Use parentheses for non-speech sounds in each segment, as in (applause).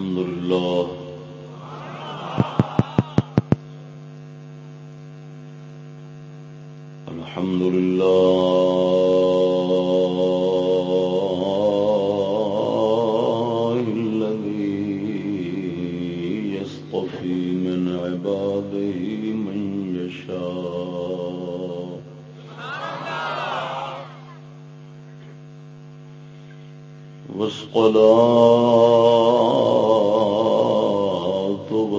الحمد لله الحمد لله الذي يصطفي من عباده من يشاء والصلاة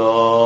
وعلى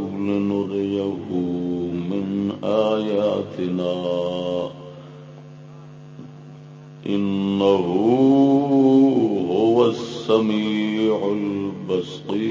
لنريه من آياتنا. إنه هو السميع البصير.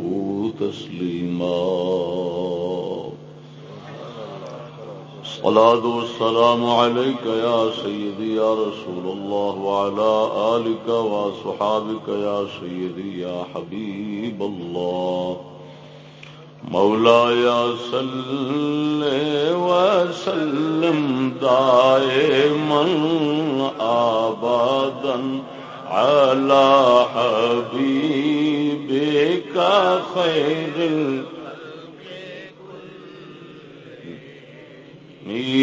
تسليما الصلاة والسلام عليك يا سيدي يا رسول الله وعلى آلك وصحابك يا سيدي يا حبيب الله. مولاي صل وسلم دائما ابدا على حبيب حبيبك خير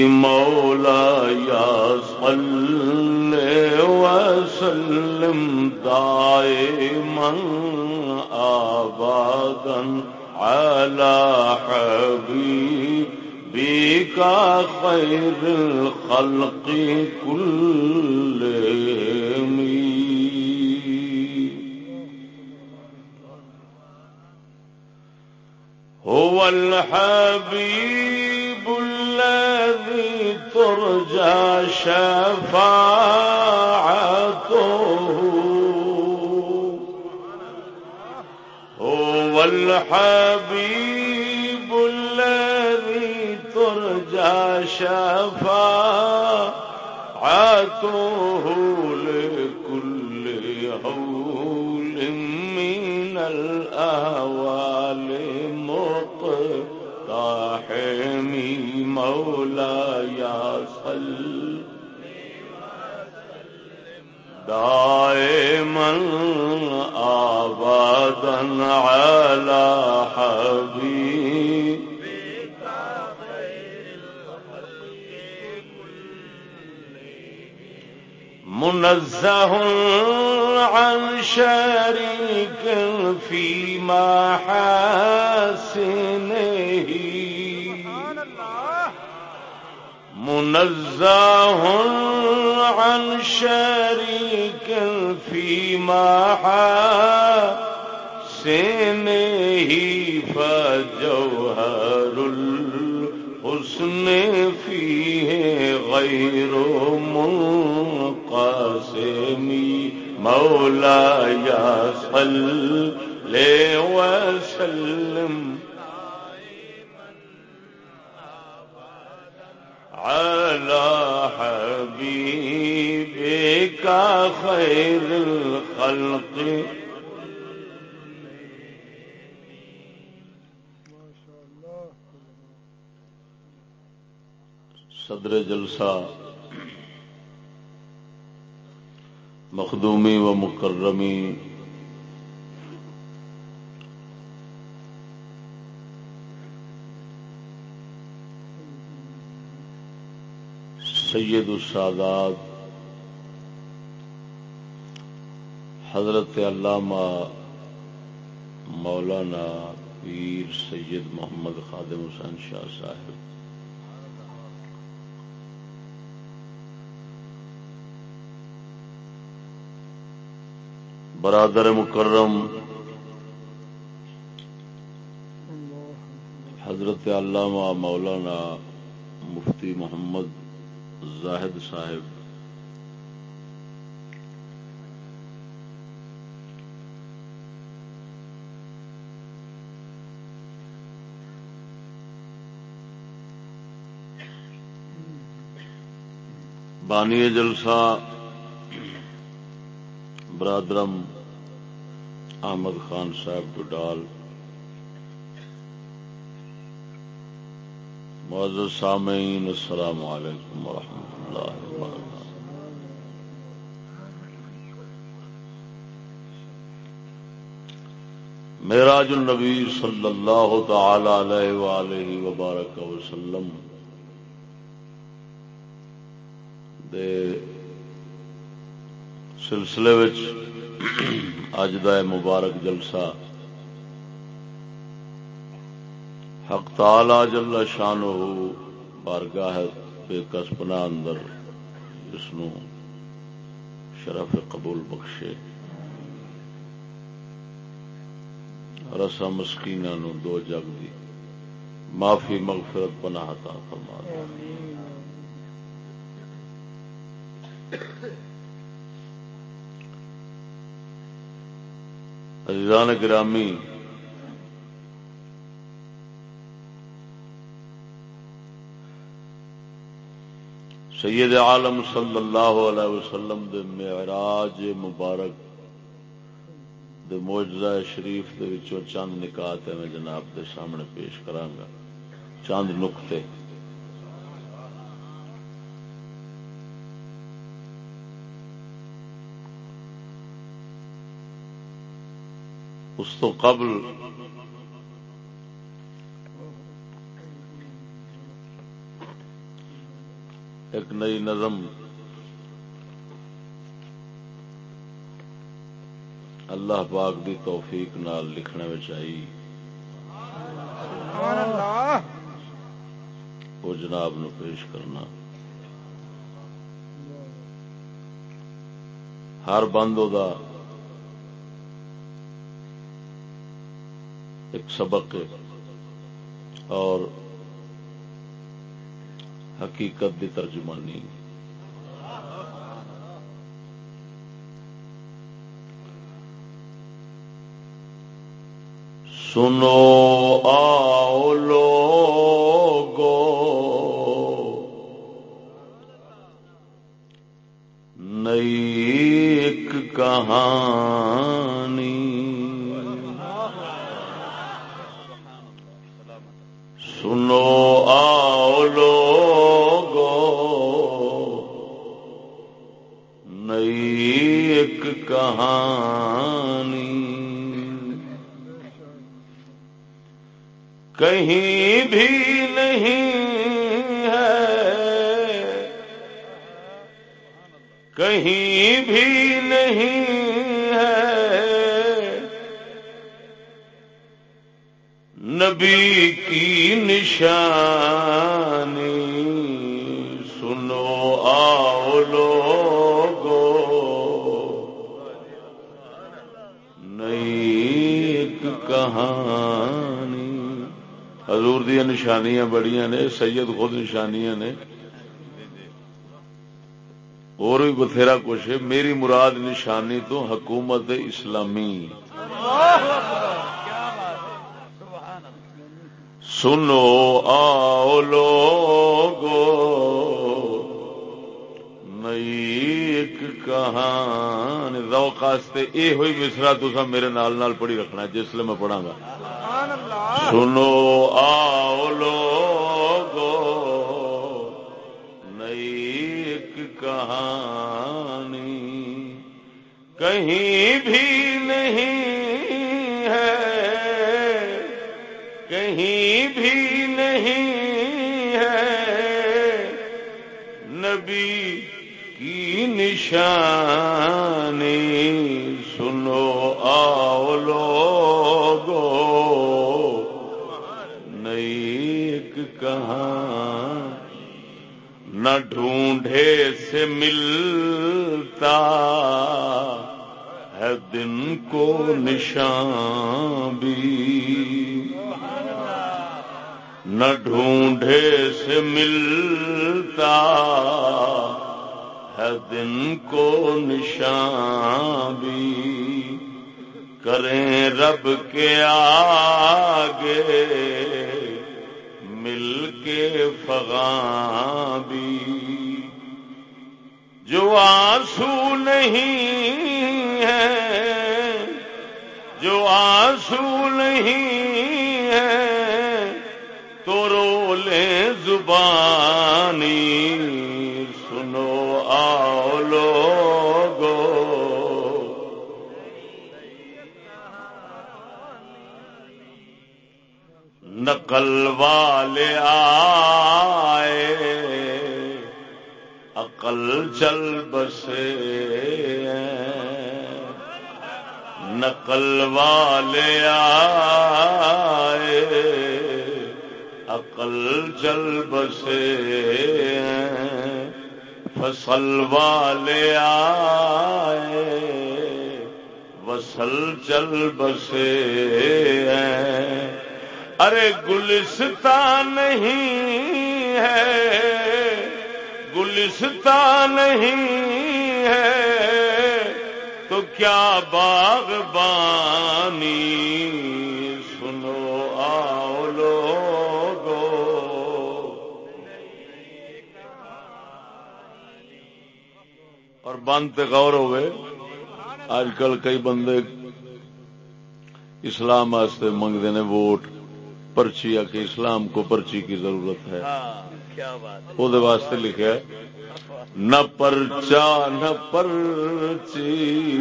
مولاي صل وسلم دائما ابدا على حبيبك خير الخلق كلهم هو الحبيب الذي ترجى شفاعته. هو الحبيب الذي ترجى شفاعته. مولا یا صل دائما آبادا على حبيب منزه عن شريك في محاسنه منزه عن شريك في محاسنه فجوهر الحسن فيه غير منقسم مولاي صل وسلم۔ على حبيبك خير الخلق. صدر جلسہ مخدومی و مکرمی سید السادات، حضرت علامہ مولانا پیر سید محمد خادم حسین شاہ صاحب۔ برادر مکرم، حضرت علامہ مولانا مفتی محمد زاہد صاحب۔ بانی جلسہ برادرم احمد خان صاحب ڈڈال معزز سامعین، السلام علیکم ورحمۃ اللہ وبرکاتہ۔ معراج النبی صلی اللہ تعالی علیہ وآلہ وبارک وسلم دے سلسلے (clears throat) اج دا مبارک جلسہ حق تعالی جل شان بارگاہ بے کسپنا اندر اس شرف قبول بخشے۔ رسا مسکین نو دو جگ دی معافی مغفرت پناہ عطا فرما عزیزان گرامی سید عالم صلی اللہ علیہ وسلم دے معراج مبارک دے موجزہ شریف دے وچوں چند نکات ہے میں جناب دے سامنے پیش کرانگا۔ چند نکتے۔ اس تو قبل ایک نئی نظم۔ اللہ پاک دی توفیق نال لکھنے میں چاہیے وہ جناب نو پیش کرنا۔ ہر بند دا ایک سبق اور حقیقت دی ترجمانی۔ سنو آؤ نشانیاں بڑیاں نے، سید خود نشانیاں نے۔ اور بھی بتھیرا کچھ ہے، میری مراد نشانی تو حکومت اسلامی۔ سنو، آؤ لوگو نئی ایک کہانی روکاستے یہ ہوئی مصرا تو میرے نال نال پڑھی رکھنا جس لیے میں پڑھا گا۔ سنو آؤ لوگو نئی ایک کہانی کہیں بھی نہیں ہے، کہیں بھی نہیں ہے۔ نبی کی نشانی نہ ڈھونڈے سے ملتا ہے دن کو نشان بھی۔ نہ ڈھونڈے سے ملتا ہے دن کو نشان بھی۔ کریں رب کے آگے مل کے فغاں بھی۔ جو آنسو نہیں ہے جو آنسو نہیں ہے تو رو لے زبانی، سنو آؤ لوگو۔ نقل والے آئے عقل چل بسے نقل والے آئے، عقل چل بسے فصل والے آئے، وصل چل بسے ارے گلستان نہیں ہے گلستان نہیں ہے، تو کیا باغ بانی؟ سنو آؤ لوگو۔ اور بند غور ہوئے آج کل کئی بندے اسلام واسطے منگتے ہیں ووٹ، پرچی آ کے اسلام کو پرچی کی ضرورت ہے۔ ہاں۔ وہ واسطے لکھا نہ پرچا نہ پرچی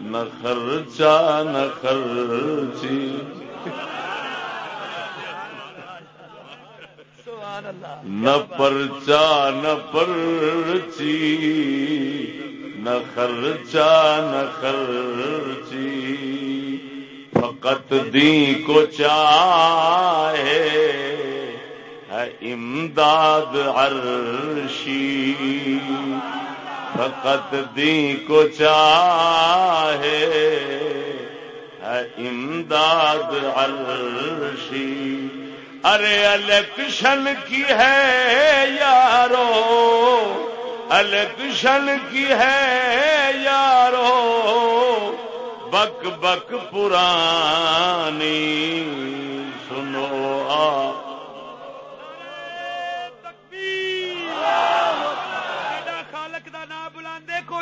نہ خرچا نہ خرچی۔ نہ پرچا نہ پرچی نہ خرچا نہ خرچی۔ فقط دی کو چاہے۔ ہے امداد عرشی، فقط دی کو چاہے، ہے امداد عرشی۔ ارے الیکشن کی ہے یارو، الیکشن کی ہے یارو، بک بک پرانی سنو آ۔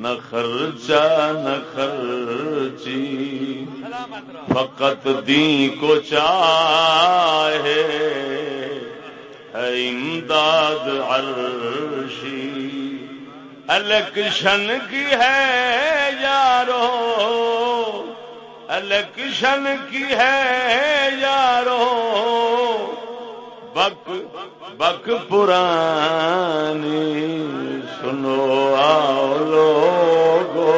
نہ خرچا نہ خرچی۔ فقط دی کو چاہے ہے امداد عرشی۔ الیکشن کی ہے یارو، الیکشن کی ہے یارو۔ بک بک پرانی سنو آؤ لوگو،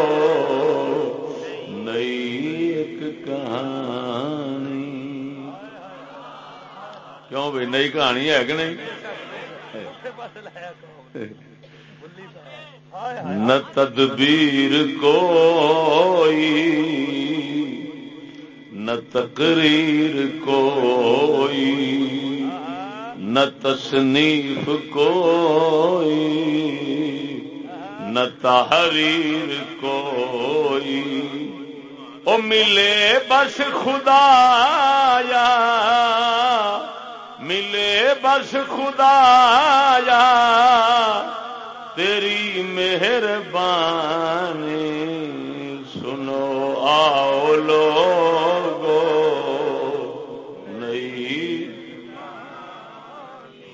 نئی ایک کہانی۔ کیوں بھائی نئی کہانی ہے کہ نہیں؟ نہ تدبیر کوئی، نہ تقریر کوئی۔ نہ تصنیف کوئی، نہ تحریر کوئی۔ او ملے بس خدا یا ملے بس خدا یا تیری مہربانی سنو آؤ لوگو نئی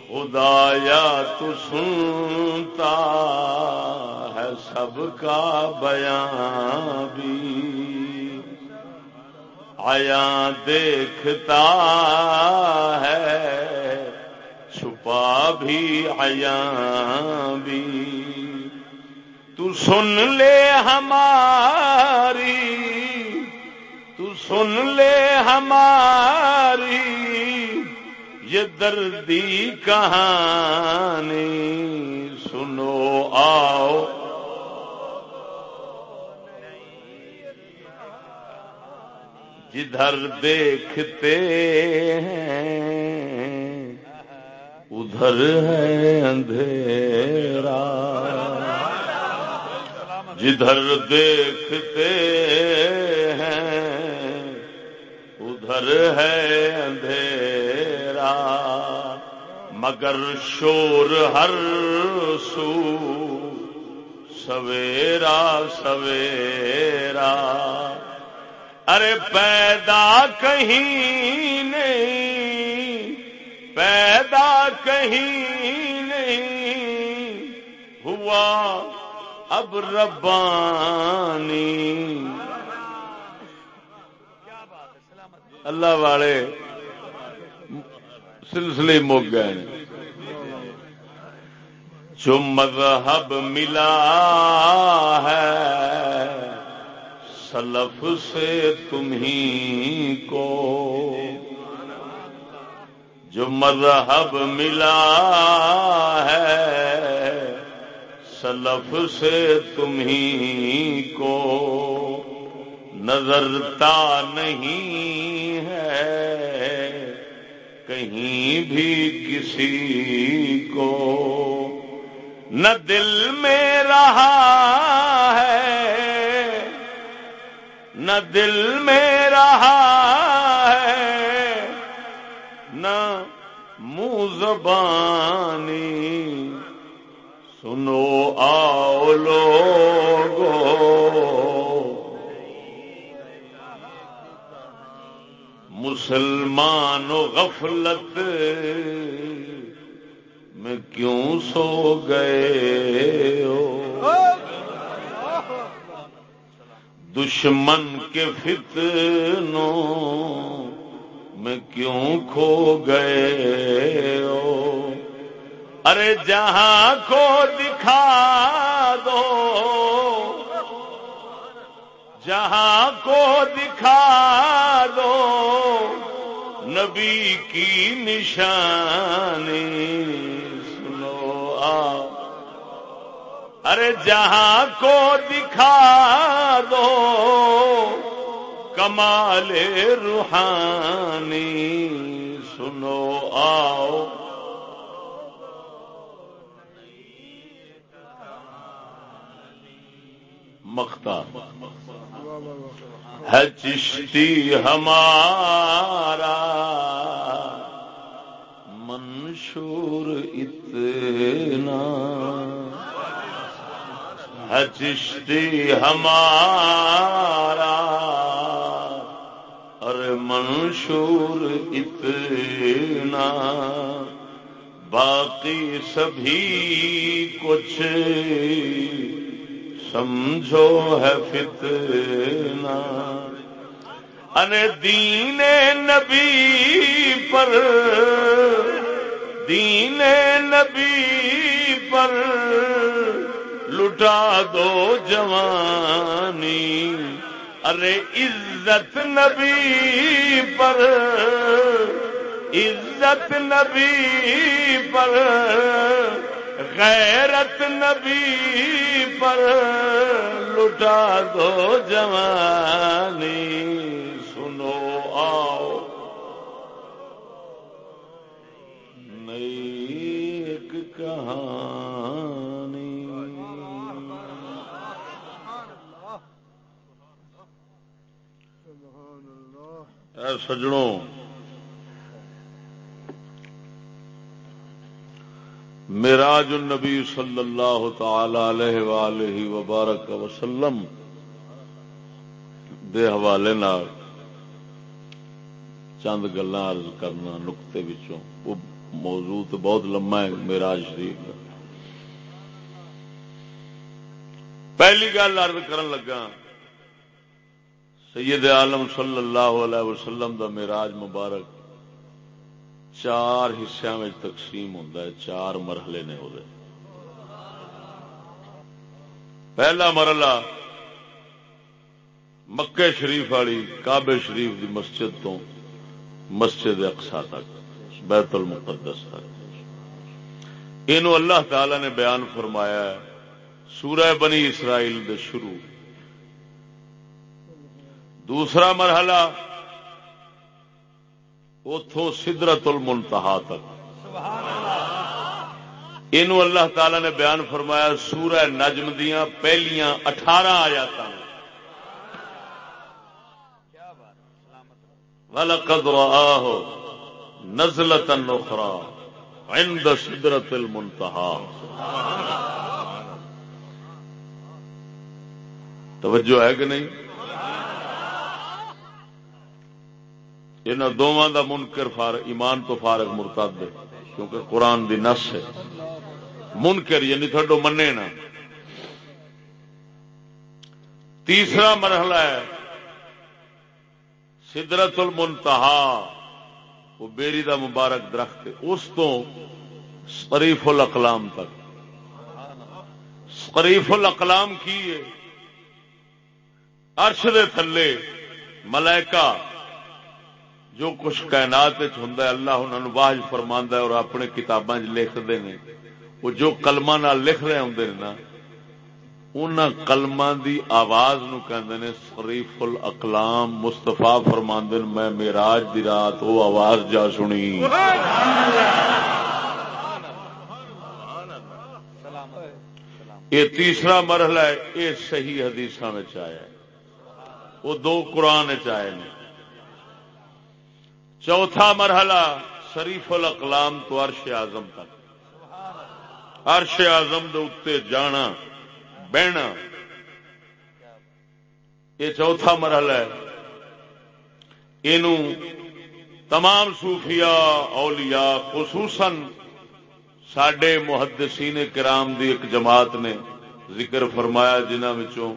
خدایا تو سنتا ہے سب کا بیان بھی۔ آیا دیکھتا ہے، چھپا بھی آیا بھی۔ تو سن لے ہماری، تو سن لے ہماری۔ یہ دردی کہانی سنو، آؤ۔ جدھر دیکھتے ہیں، ادھر ہے اندھیرا۔ جدھر دیکھتے ہیں، ادھر ہے اندھیرا۔ مگر شور ہر سو سویرا سویرا۔ ارے پیدا کہیں نہیں پیدا کہیں نہیں۔ ہوا اب ربانی۔ اللہ والے سلسلے مک گئے جو مذہب ملا ہے، سلف سے تمہیں کو۔ جو مذہب ملا ہے، سلف سے تمہیں کو۔ نظرتا نہیں ہے کہیں بھی کسی کو نہ دل میں رہا ہے، نہ دل میں رہا ہے، نہ منہ زبانی، سنو آؤ لوگو مسلمان و غفلت میں کیوں سو گئے ہو؟ دشمن کے فتنوں میں کیوں کھو گئے ہو؟ ارے جہاں کو دکھا دو، جہاں کو دکھا نبی کی نشانی سنو آ ارے جہاں کو دکھا دو کمال روحانی سنو آؤ۔ مختا ہے چشتی ہمارا۔ منشور اتنا۔ ہے چشتی ہمارا۔ ارے منشور اتنا۔ باقی سبھی کچھ سمجھو ہے فتنا ان دین نبی پر، دین نبی پر لٹا دو جوانی۔ ارے عزت نبی پر، عزت نبی پر غیرت نبی پر لٹا دو جوانی۔ سنو آؤ۔ نئی ایک کہانی اے سجڑوں میراج النبی صلی اللہ تعالی علیہ وآلہ وبارک وسلم دے حوالے نال چند گلا کرنا نقطے وچوں۔ وہ موضوع تو بہت لمبا ہے میراج شریف کا پہلی گل عرض کرن لگا، سید عالم صلی اللہ علیہ وسلم دا میراج مبارک چار حصوں میں تقسیم ہوتا ہے، چار مرحلے نے وہ پہلا مرحلہ مکے شریف والی کابے شریف دی مسجد تو مسجد اقسا تک، بیت المقدس تک۔ یہ اللہ تعالی نے بیان فرمایا ہے، سورہ بنی اسرائیل دے شروع۔ دوسرا مرحلہ اتوں سدرت المنتہا تک۔ یہ اللہ تعالی نے بیان فرمایا، سورہ نجم دیا پہلیاں اٹھارہ آیات وَلَقَدْ رَآهُ نَزْلَةً أُخْرَى عِنْدَ سِدْرَةِ الْمُنْتَهَا توجہ ہے کہ نہیں؟ ان دونوں دا منکر فار، ایمان تو فارغ مرتد ہے کیونکہ قرآن دی نس ہے۔ منکر یعنی تھوڑو منے نا۔ تیسرا مرحلہ ہے سدرت المنتہا وہ بیری دا مبارک درخت ہے۔ اس تو شریف الاقلام تک۔ شریف الاقلام کی ہے؟ عرش دے تھلے ملائکہ جو کچھ کائنات ہوں اللہ انہوں واج فرما اور اپنے کتاباں لکھتے ہیں وہ جو کلما لکھ رہے ہوں نا ان کلما دی آواز نو کہ شریف الاقلام مستفا فرما میں میراج دی رات وہ آواز جا سنی۔ یہ تیسرا مرحلہ ہے، یہ صحیح حدیث آیا وہ دو قرآن چائے نے۔ چوتھا مرحلہ، شریف الاقلام تو عرش اعظم تک۔ عرش اعظم دے اتنے جانا، بہنا۔ یہ چوتھا مرحلہ ہے۔ یہ تمام صوفیاء، اولیاء، خصوصاً سڈے محدثین کرام دی ایک جماعت نے ذکر فرمایا جنہوں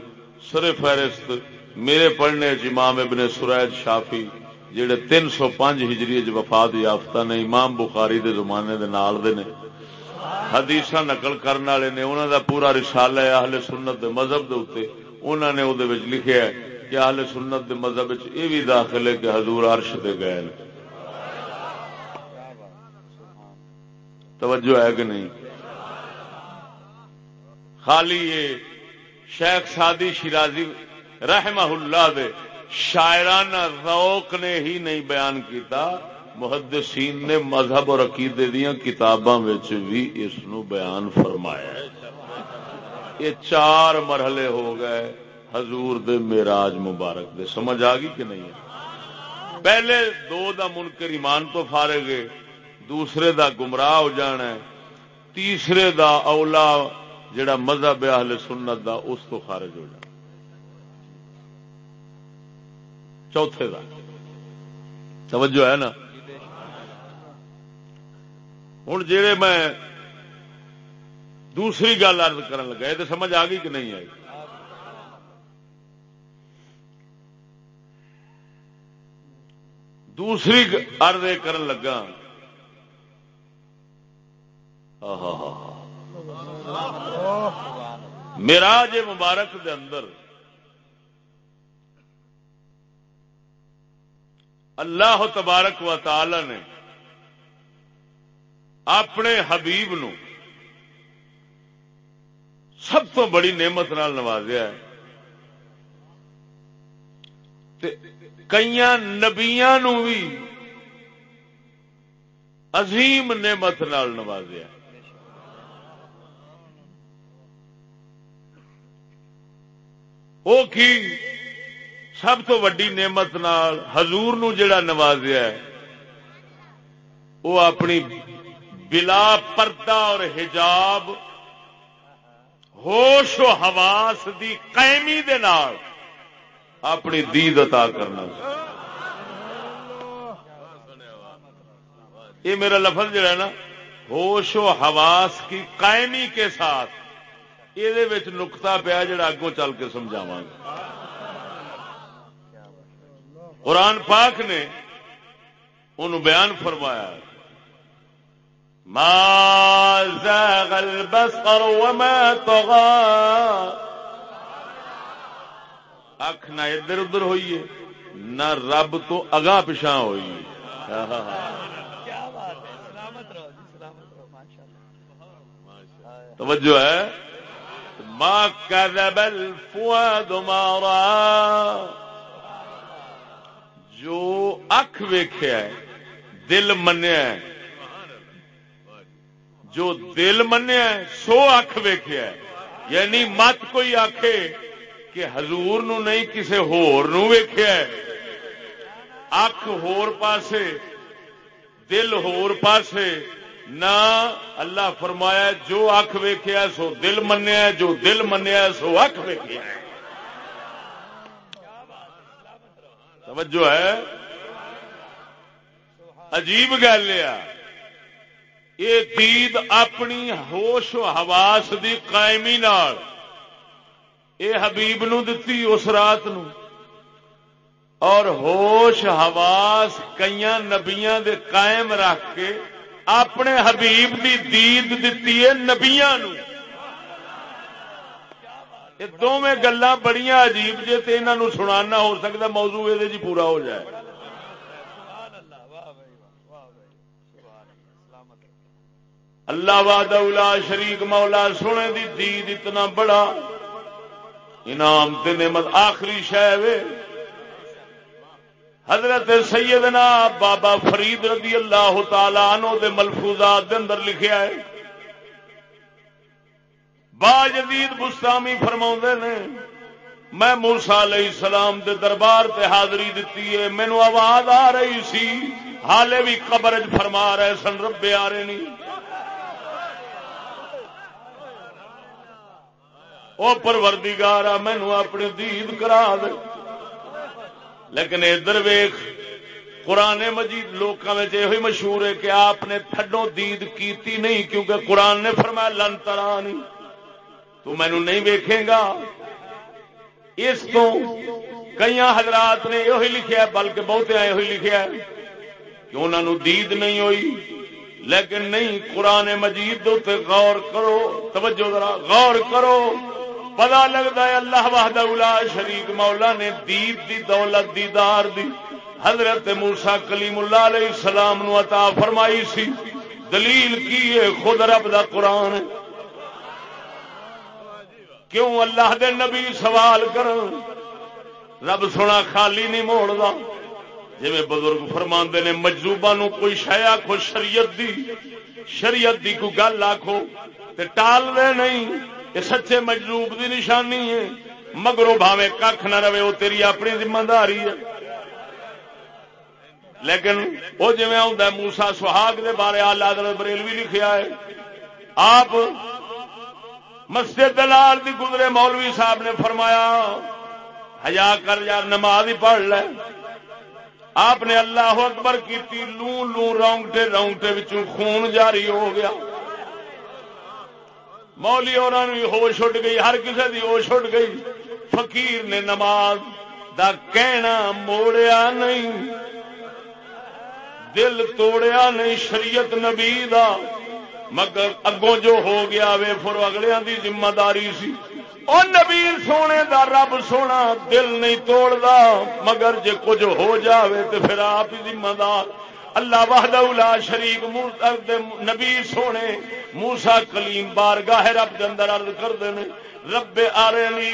سر فہرست میرے پڑھنے امام ابن سرائد شافی جڑے تین سو پانچ ہجری وفات یافتہ نے امام بخاری دے زمانے دے نال دے نے حدیث نقل کرنے والے نے انہوں دا پورا رسال ہے اہل سنت دے مذہب دے اتنے انہوں نے وہ لکھا ہے کہ اہل سنت دے مذہب یہ بھی داخل ہے کہ حضور عرش دے گئے توجہ ہے کہ نہیں؟ خالی یہ شیخ سادی شیرازی رحمہ اللہ دے شاعرانہ ذوق نے ہی نہیں بیان کیتا، محدثین نے مذہب اور عقیدے دیا کتاباں بھی اس نو بیان فرمایا یہ چار مرحلے ہو گئے حضور دے میراج مبارک دے۔ سمجھ آ گئی کہ نہیں؟ ہے پہلے دو دا منکر ایمان تو فارے گئے دوسرے دا گمراہ ہو جانا ہے، تیسرے دا اولا جڑا مذہب اہل سنت دا، اس تو خارج ہو جانا چوتھے دا۔ توجہ ہے نا؟ ہوں جی میں دوسری گل ارد کر لگا، یہ تو سمجھ آ گئی کہ نہیں آئی؟ دوسری ارد کر لگا۔ میرا جے مبارک دے اندر اللہ تبارک و تعالی نے اپنے حبیب نو سب تو بڑی نعمت نال نوازیا ہے۔ کئی نبیا بھی عظیم نعمت نال نوازیا وہ کی سب تو وڈی نعمت نال حضور نو جڑا نوازیا ہے وہ اپنی بلا پردہ اور حجاب، ہوش و حواس دی قیمی دے نال اپنی دید عطا کرنا یہ میرا لفظ جڑا ہے نا، ہوش و حواس کی قائمی کے ساتھ، یہ نکتا پیا جڑا اگوں چل کے سمجھاوا گا۔ قرآن پاک نے ان بیان فرمایا ما زاغ البصر وما طغى۔ اکھ نہ ادھر ادھر ہوئی ہے، نہ رب تو اگا پچھا ہوئی توجہ ہے۔ ماں كذب الفؤاد ما رأى۔ جو اکھ ویکھیا ہے، دل منیا جو دل منیا سو اکھ ویخیا یعنی مت کوئی آخ کہ حضور نو نہیں کسی ہور نو ویخیا اکھ ہور پاسے، دل ہور پاسے، نہ اللہ فرمایا جو اکھ ویخیا سو دل منیا جو دل منیا سو اکھ ویخیا توجہ ہے؟ عجیب گل یہ دید اپنی ہوش و حواس دی قائمی نال اے حبیب نو دتی اس رات نو۔ اور ہوش حواس کئی نبیاں دے قائم رکھ کے اپنے حبیب دی دید دتی ہے نبیا دونوں گلا بڑی عجیب جی تو سنانا ہو سکتا موضوع یہ جی پورا ہو جائے۔ اللہ واد شریک مولا سونے دی دید اتنا بڑا۔ انعام تے نعمت آخری شہ حضرت سیدنا بابا فرید رضی اللہ تعالی عنہ دے ملفوظات دے اندر لکھیا ہے۔ با جدید بستامی فرما نے، میں موسا علیہ السلام دے دربار تے حاضری دیتی ہے مینو آواز آ رہی سی، حالے بھی قبرج فرما رہے سن ربے آ رہے نہیں وہ پروردگار آ مینو اپنی دید کرا دے۔ لیکن ادھر ویخ قرآن مجید لوگوں میں یہ مشہور ہے کہ آپ نے تھڈو دید کیتی نہیں، کیونکہ قرآن نے فرمایا، لن ترا نہیں تو مینو نہیں ویکھے گا۔ اس کو کئی حضرات نے یہ لکھا بلکہ بہتے آئے ہوئی لکھا کہ انہوں نے دید نہیں ہوئی۔ لیکن نہیں، قرآن مجید غور کرو، توجہ ذرا غور کرو۔ پتا لگتا ہے اللہ وحد الا شریک مولا نے دید دی، دولت دیدار دی۔ حضرت موسا کلیم اللہ علیہ السلام نو عطا فرمائی سی۔ دلیل کی ہے، خود رب دا قرآن کیوں اللہ دے نبی سوال کر؟ رب سونا خالی نہیں موڑ جی بزرگ فرما نے مجلوبا نو کوئی شایا آخو شریعت دی شریعت دی کوئی گل آخو ٹال دے نہیں یہ سچے مجلوب دی نشانی ہے۔ مگرو بھاوے کھ نہ رہے، وہ تیری اپنی ذمہ داری ہے۔ لیکن وہ جی آ موسا سہاگ کے بارے آلہ بریلوی لکھیا ہے، آپ مسجد دلال دی گزرے مولوی صاحب نے فرمایا ہزا کر یار، نماز ہی پڑھ لے۔ آپ نے اللہ اکبر کی لو لو رونگٹے رونگٹے خون جاری ہو گیا۔ مولی اور ہوش اٹھ گئی، ہر کسی کی ہوش اٹھ گئی۔ فقیر نے نماز دا کہنا موڑیا نہیں، دل توڑیا نہیں، شریعت نبی دا۔ مگر اگوں جو ہو گیا وے، پھر اگلے دی ذمہ داری سی۔ اور نبی سونے دا رب سونا، دل نہیں توڑدا۔ مگر جے کچھ ہو جاوے تو پھر آپ ہی ذمہ دار۔ اللہ وحدہ لا شریک نبی سونے۔ موسا کلیم بارگاہ رب کے اندر ارد کرتے ہیں رب آرنی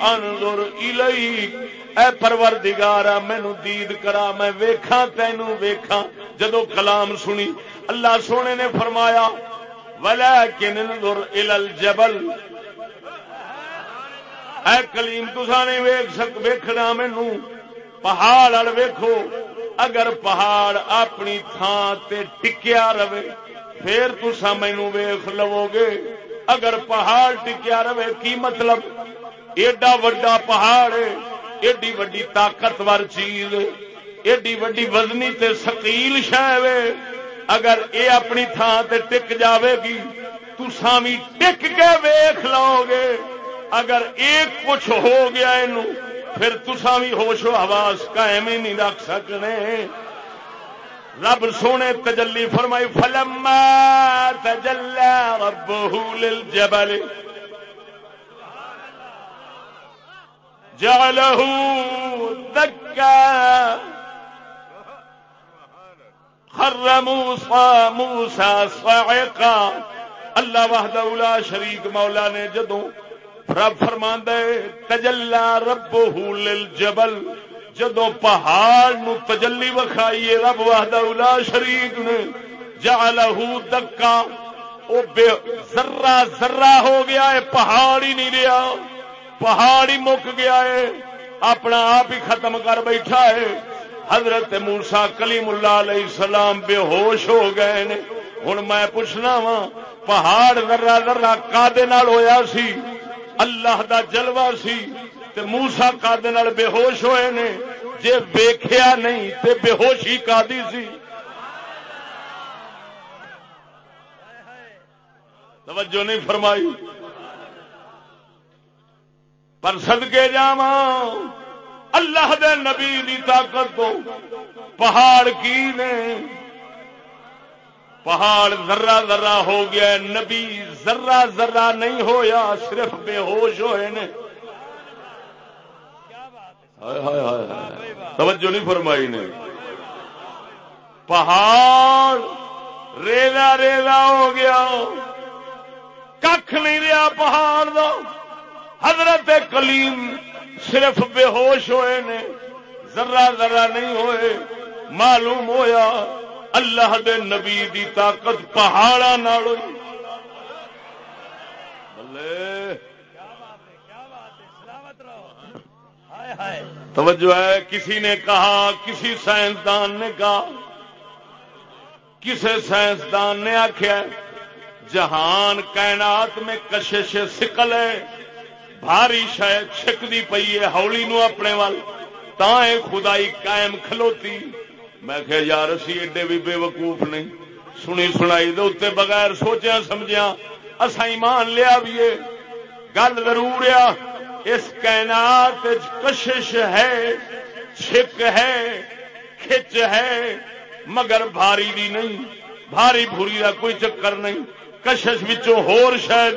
انظر الیک۔ اے پروردگارا مینو دید کرا، میں ویکھاں تینو ویکھاں جدو کلام سنی، اللہ سونے نے فرمایا، ولیکن انظر الی الجبل۔ اے کلیم تسا نہیں ویکھ سک، ویکھنا مینو پہاڑ اڑ ویکھو، اگر پہاڑ اپنی تھان تے ٹکیا رہے، پھر تسا مینو ویخ لو گے۔ اگر پہاڑ ٹکیا رہے، کی مطلب؟ ایڈا وڈا پہاڑ ایڈی وڈی طاقتور چیز، ایڈی وڈی وزنی تے سکیل شہ اگر اے اپنی تھان تے ٹک جاوے گی تسا بھی ٹک کے ویخ لو گے۔ اگر ایک کچھ ہو گیا پھر تسا بھی ہوش و حواس قائم ہی نہیں رکھ سکنے۔ رب سونے تجلی فرمائی فلم تجلى ربه للجبل۔ جعله دكا خر موسى موسى صعقا. اللہ وحدہ لا شریک مولا نے جدوں رب فرماندا ہے تجلا ربه للجبل. جدو پہاڑ نو تجلی وکھائیے رب وحدہ لا شریک نے جعلہ دکا او بے ذرہ ذرہ ہو گیا ہے، پہاڑ ہی نہیں رہا. پہاڑ ہی مک گیا ہے، اپنا آپ ہی ختم کر بیٹھا ہے۔ حضرت موسا کلیم اللہ علیہ السلام بے ہوش ہو گئے نے۔ ہوں میں پوچھنا وا پہاڑ ذرا ذرا کا ہویا سی؟ اللہ دا جلوہ سی؟ تے موسا کا بے ہوش ہوئے نے۔ جے ویخیا نہیں تے بے ہوشی کا سی؟ توجہ نہیں فرمائی۔ پر سدکے جا اللہ دے نبی دی طاقت تو پہاڑ کی نے؟ پہاڑ ذرہ ذرہ ہو گیا نبی ذرہ ذرہ نہیں ہویا، صرف بے ہوش ہوئے نے۔ توجہ نہیں فرمائی نے۔ پہاڑ ریلا ریلا ہو گیا کھ نہیں رہا پہاڑ کا حضرت کلیم صرف بے ہوش ہوئے نے ذرا ذرا نہیں ہوئے، معلوم ہویا اللہ دے نبی دی طاقت پہاڑا توجہ ہے، کسی نے کہا، کسی سائنسدان نے کہا۔ کسی سائنسدان نے آخیا جہان کائنات میں کشش سکل ہے۔ بھاری شاید چھکتی پی ہے، ہولی نو اپنے وال۔ تا خدائی قائم کھلوتی۔ میں کہ یار، اسی ایڈے بھی بے وقوف نہیں۔ سنی سنائی دے اتنے بغیر سوچیا سمجھیا اصا ایمان لیا بھی گل ضرور آ اس کائنات کشش ہے، چھک ہے، کھچ ہے، مگر بھاری دی نہیں۔ بھاری بھوری کا کوئی چکر نہیں۔ کشش ہور شاید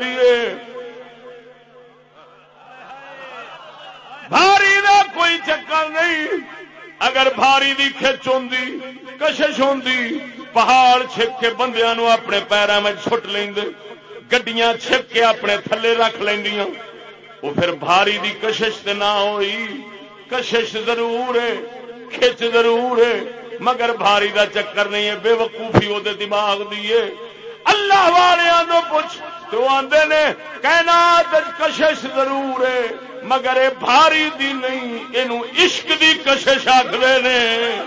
بھاری دا کوئی چکر نہیں۔ اگر بھاری دی کھچ ہوں کشش ہوں پہاڑ چھک کے بندیا نو اپنے پیروں میں چھٹ لیں گڈیاں چھک کے اپنے تھلے رکھ لیندیاں وہ پھر بھاری دی کشش تے نہ ہوئی۔ کشش ضرور ہے، کھچ ضرور ہے، مگر بھاری دا چکر نہیں ہے، بے وقوفی وہ دماغ دیے اللہ والوں پوچھ، تو آدھے نے کہنا کشش ضرور ہے۔ مگر یہ بھاری دی نہیں یہ عشق دی کشش آخر نے۔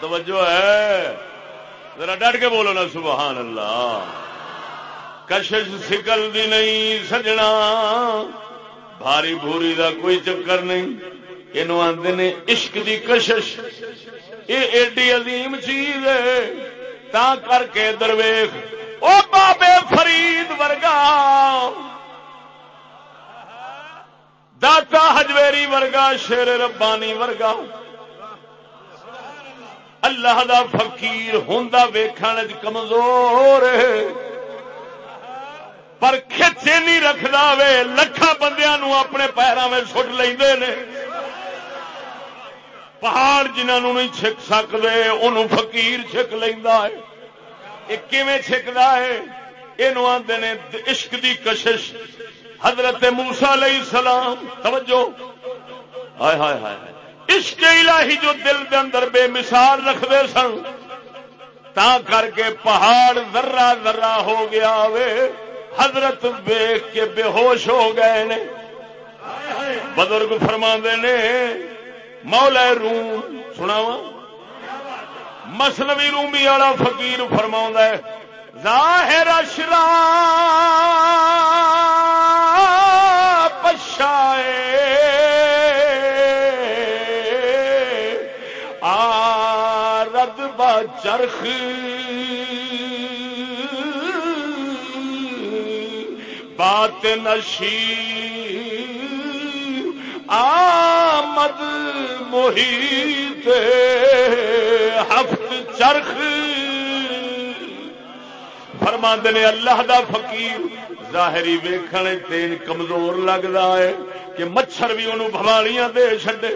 توجہ ہے۔ ذرا ڈٹ کے بولو نا، سبحان اللہ۔ کشش سکل دی نہیں، سجنا۔ بھاری بھوری دا کوئی چکر نہیں۔ یہ آدھے نے عشق دی کشش۔ یہ ایڈی عظیم چیز ہے۔ تا کر کے درویخ او بابے فرید ورگا۔ داتا ہجویری ورگا، شیر ربانی ورگا۔ اللہ دا فقیر ہوں ویخان کمزور پر کھچے نہیں رکھدا وے لکھا بندیاں نو اپنے پیروں میں سٹ لیندے نے۔ پہاڑ جنہوں نہیں چھک سکتے انہوں فقیر چھک لینا ہے۔ یہ کیویں چھکدا ہے؟ یہ آدھے نے عشق دی کشش۔ حضرت موسا علیہ السلام، توجہ۔ ہائے ہائے ہائے۔ عشق الہی جو دل دے اندر بے مثال رکھتے سن، تا کر کے پہاڑ ذرہ ذرہ ہو گیا وے، حضرت ویخ کے بے ہوش ہو گئے نے۔ بزرگ فرما نے، مولا روم سنا مسلوی رومی والا فقیر فرما ہے، ظاہر اشرا چرخ بات نشی آمد محیط ہفت چرخ۔ فرما نے اللہ دا فقیر، ظاہری ویخن تین کمزور لگتا ہے کہ مچھر بھی انہوں بھوالیاں دے چڈے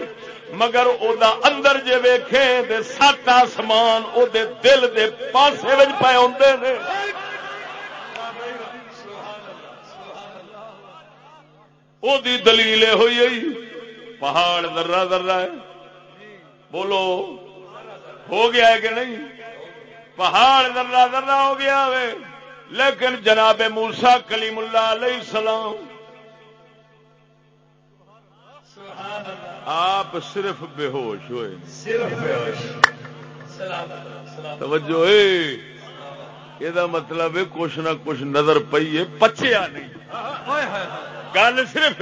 مگر او دا اندر جے ویکھے تے سات آسمان او دے دل دے پاسے وچ پے ہوندے نے۔ او دی دلیل ہوئی ہوئی پہاڑ ذرہ ذرہ ہے۔ بولو، ہو گیا ہے کہ نہیں؟ پہاڑ ذرہ ذرہ ہو گیا ہے، لیکن جناب موسا کلیم اللہ علیہ السلام آپ صرف بے ہوش ہوئے توجہ یہ مطلب ہے کچھ نہ کچھ نظر پی ہے پچیا نہیں۔ گل صرف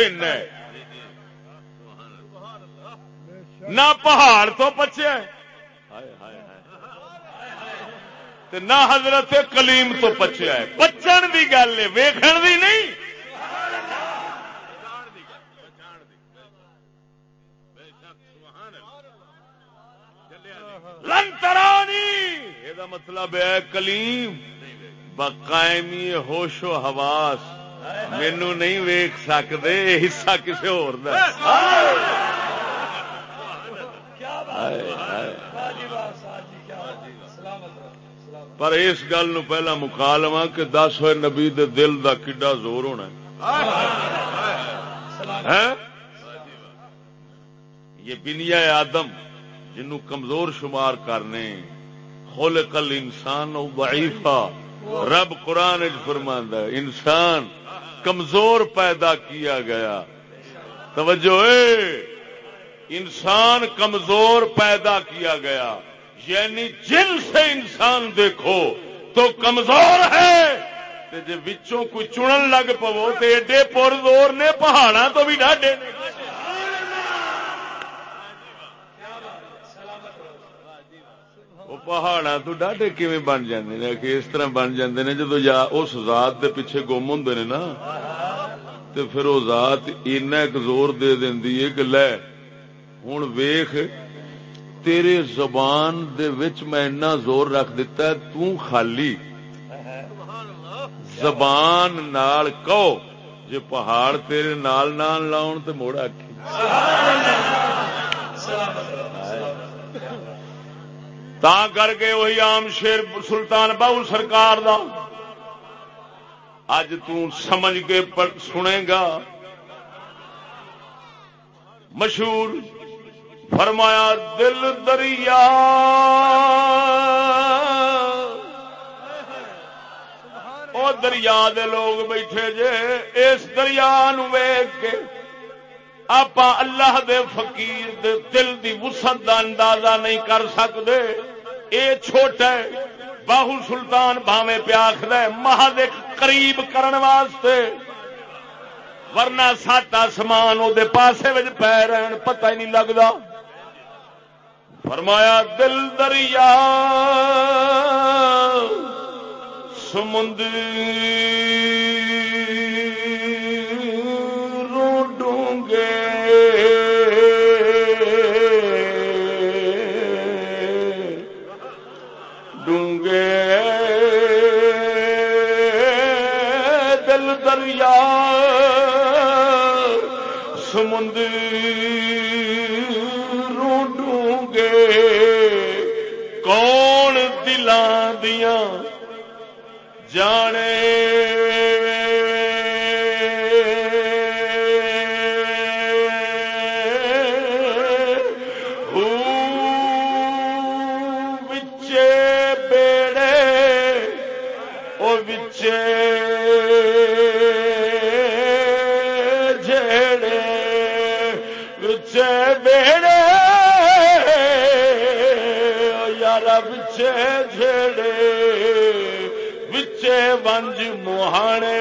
نہ پہاڑ تو پچیا نہ حضرت کلیم تو پچیا ہے۔ پچن کی گل ہے ویخن کی نہیں۔ یہ مطلب ہے کلیم۔ بقائمی ہوش و حواس۔ مینو نہیں ویک سکتے حصہ کسی ہو پر اس گل نو پہلا مکا لوا کہ دس ہوئے نبی دے دل دا کڈا زور ہونا ہاں؟ یہ بنیا آدم۔ جنو کمزور شمار کرنے، خلق الانسان ضعیفا رب قرآن فرماندا ہے، انسان کمزور پیدا کیا گیا۔ توجہ اے، انسان کمزور پیدا کیا گیا۔ یعنی جن سے انسان دیکھو تو کمزور ہے۔ جی بچوں کوئی چنن لگ پو تو ایڈے پور زور نے پہاڑا تو بھی ڈاڈے نے۔ پہاڑا تو ڈاڈے کیویں بن جاندے نے؟ کہ اس طرح بن جاندے نے جدو یا اس ذات دے پیچھے گم ہوندے نے نا، تے پھر وہ ذات اینا ایک زور دے دیندی ہے کہ لے، ہن ویکھ، تیرے زبان دے وچ میں اتنا زور رکھ دیتا ہے، تو خالی زبان نال کہو، جے پہاڑ تیرے نال نال لاؤن تے موڑ آکھی تا کر کے وہی عام شیر سلطان باؤ سرکار دا۔ اج تمج کے سنے گا۔ مشہور فرمایا، دل دریا۔ او دریا دے لوگ بیٹھے جے، اس دریا نو ویگ کے آپ اللہ دے فقیر دے دل دی وسعت دا اندازہ نہیں کر سکتے اے چھوٹا ہے، باہو سلطان باوے پیاخد مہد قریب کرن واسطے۔ ورنہ سات آسمان وہ پاسے پی رہن، پتہ ہی نہیں لگتا فرمایا، دل دریا، سمندر۔ دریا سمندروں گے کون دلاں دیاں جانے؟ جھیڑے وچے ونج موہانے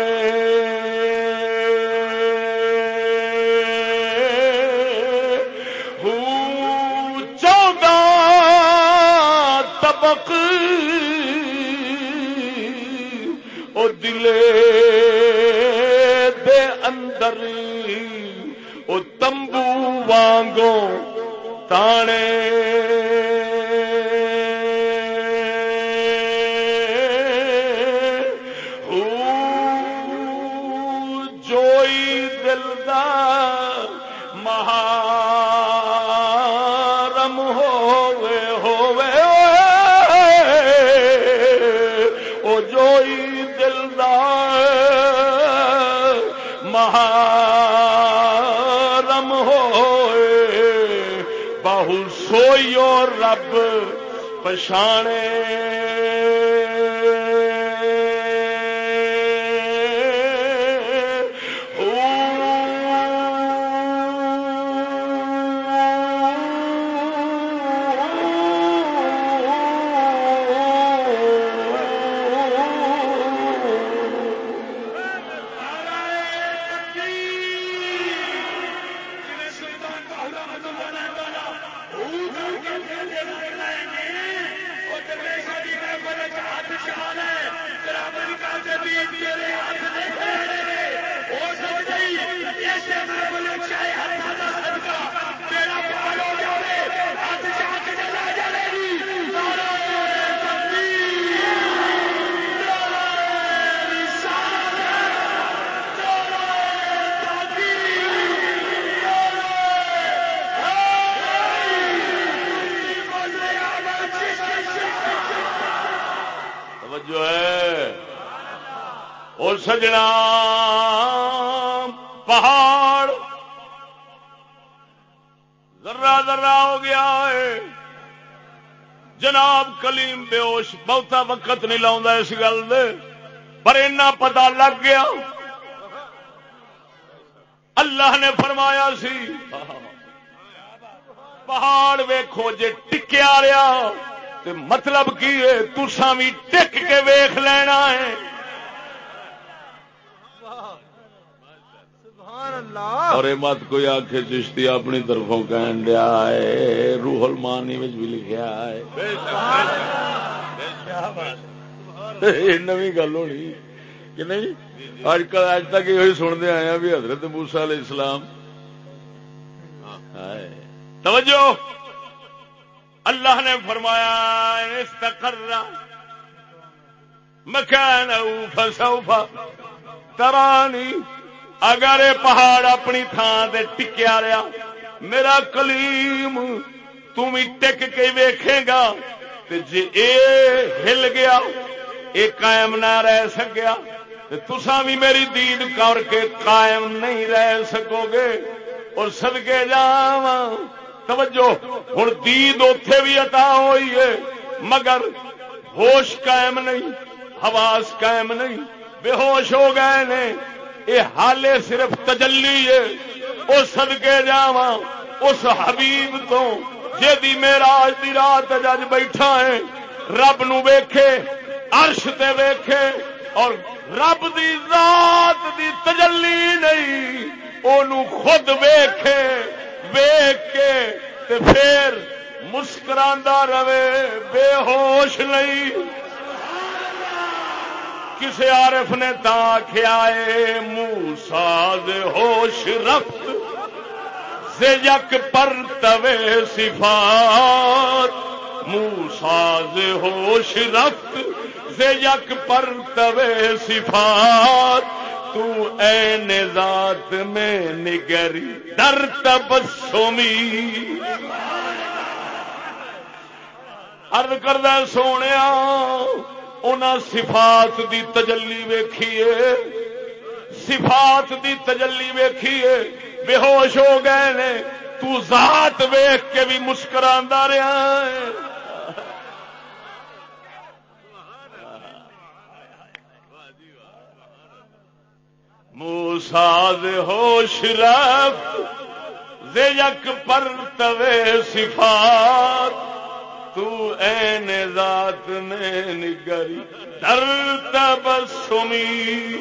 چودہ تبک او دلے دے اندر او تمبو وانگوں تانے رب پچھانے سجنا پہاڑ۔ ذرا ذرا ہو گیا ہے۔ جناب کلیم بیوش بہتا وقت نہیں لاؤں اس گل دے۔ پر اینا پتا لگ گیا۔ اللہ نے فرمایا سی۔ پہاڑ ویکھو جے ٹکیا رہا۔ مطلب کی ہے؟ تسا بھی ٹک کے ویخ لینا ہے۔ اور مت کوئی آخ چشتی اپنی طرفوں کہن دیا ہے روح المانی بھی لکھا ہے۔ نوی گل ہونی کہ نہیں؟ اج کل اج تک یہ سنتے آئے ہیں بھی حضرت موسا علیہ السلام۔ توجہ! اللہ نے فرمایا استقر۔ مکان فسوفا ترانی۔ اگر یہ پہاڑ اپنی تھان سے ٹکیا رہا، میرا کلیم تم ٹک کے ویکھے گا۔ جی اے ہل گیا، اے قائم نہ رہ سکیا تسا بھی میری دید کر کے قائم نہیں رہ سکو گے اور سدکے جا توجہ ہوں دید اتے بھی عطا ہوئی ہے، مگر ہوش قائم نہیں، حواس قائم نہیں، بے ہوش ہو گئے نے۔ یہ حالے صرف تجلی ہے۔ وہ سدکے جا اس حبیب تو جی میرا دی رات اج بیٹھا ہے۔ رب نو ویکھے، عرش تے ویکھے اور رب دی ذات دی تجلی نہیں او خود ویکھے ویک کے تے پھر مسکرا رہے، بے ہوش نہیں۔ کسی عارف نے تا کھیا منہ ساز ہوش رفت سے یک پر توے صفات۔ منہ ساز ہوش رفت سے یک پر توے صفات۔ تو این ذات میں نگری در تبسمی۔ ارد کردہ سونے ان صفات دی تجلی ویکھیے۔ صفات دی تجلی ویکھیے۔ بے ہوش ہو گئے نے۔ تو ذات ویخ کے بھی مسکرا رہا ہے۔ موساد ہوش رفت یک پر توے صفات۔ تو این ذات میں نگری در تبسمی۔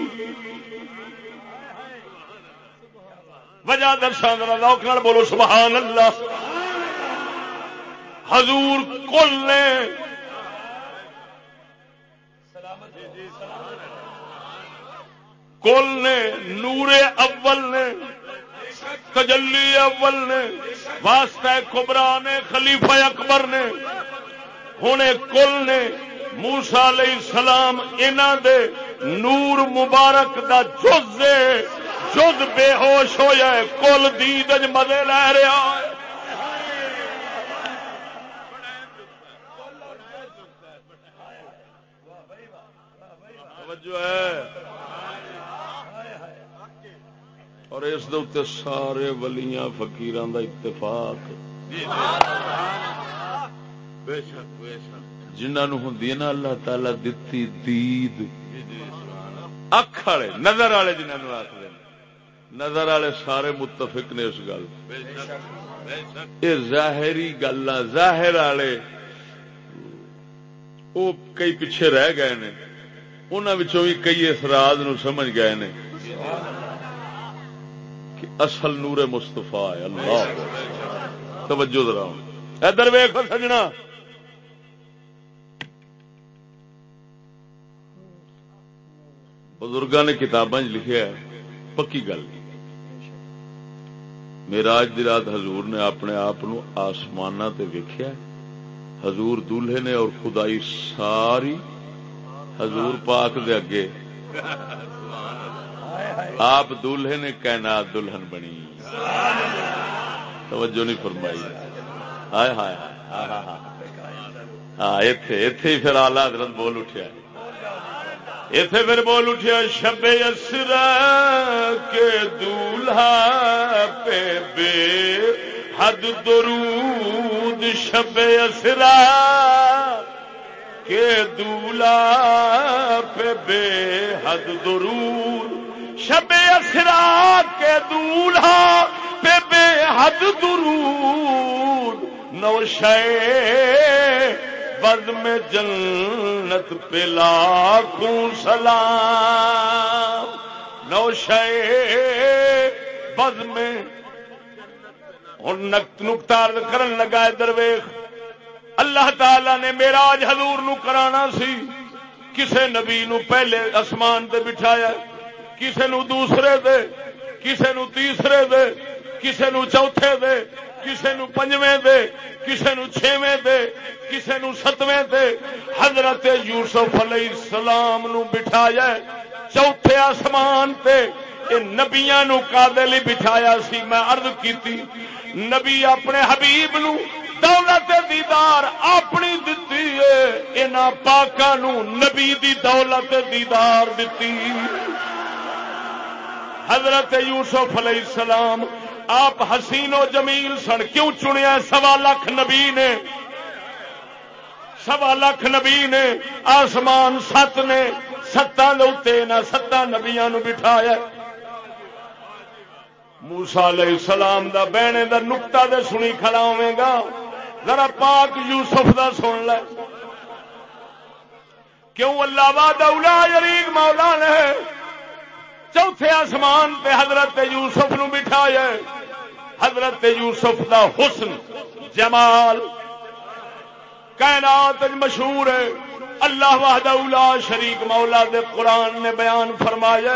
وجہ درشان لوک بولو سبحان اللہ حضور کل نے کل نے نور اول نے تجلی اول نے، واسطہ کبرا نے، خلیفہ اکبر نے ہوں کل نے موسا علیہ السلام انہ دے نور مبارک دا جز جز بے ہوش ہو جائے کل دید مزے لے رہا ہے۔ جو ہے۔ اور اس سارے ولیاں فکیران دا اتفاق جنہوں ہوں نا اللہ تعالی دتی دید۔ اکھ والے نظر والے جنہوں آخر نظر والے سارے متفق نے اس گل۔ یہ ظاہری گلا ظاہر والے وہ کئی پیچھے رہ گئے نے۔ انہوں بھی کئی اس راز نو سمجھ گئے نے۔ کہ اصل نور مستفا ہے، اللہ توجہ ذرا۔ ادھر ویخ سجنا۔ بزرگ نے کتاباں لکھا ہے، پکی گل۔ میرا اج دی رات حضور نے اپنے آپ آسمان تے ویکھیا حضور دلہے نے اور خدائی ساری حضور پاک دے اگے۔ آپ دلہے نے کائنات دلہن بنی۔ توجہ نہیں فرمائی۔ ہائے ہائے ہاں اتے اتے پھر آلہ حضرت بول اٹھیا۔ اتے پھر بول اٹھیا، شب اسرا کے دولہا پہ بے حد درود، شب اسرا کے دولا پہ بے حد درود۔ شب اسرا کے دولہا پہ بے حد درود نو بد میں جنت پہ لاکھوں سلام۔ نو بد میں ہوں نکتا کرن لگا درویخ اللہ تعالی نے میرا حضور نو کرانا سی، کسے نبی نو پہلے اسمان تے بٹھایا۔ کسے نو دوسرے دے، کسے نو تیسرے دے، کسے نو چوتھے دے، کسے نو پنجویں دے، کسے نو چھویں دے، کسے نو ستویں دے۔ حضرت یوسف علیہ السلام نو بٹھایا چوتھے آسمان تے۔ نبیاں نو کادلی بٹھایا سی، میں عرض کیتی، نبی اپنے حبیب نو دولت دیدار اپنی دتی ان پاکا نبی دی دولت دیدار دیتی حضرت یوسف علیہ السلام، آپ حسین و جمیل سن، کیوں چنیا؟ سوا لاکھ نبی نے۔ سوا لاکھ نبی نے۔ آسمان ست نے۔ ستان نہ ستان نبیا نو بٹھایا۔ موسا علیہ السلام دا بہنے دا نکتا دے سنی کھڑا ہوے گا۔ ذرا پاک یوسف دا سن لے۔ کیوں اللہ باد یریق مولا نے چوتھے آسمان پہ حضرت یوسف نو بٹھایا حضرت یوسف دا حسن، جمال۔ کائنات مشہور ہے۔ اللہ وحدہ اولا شریک مولا دے قرآن نے بیان فرمایا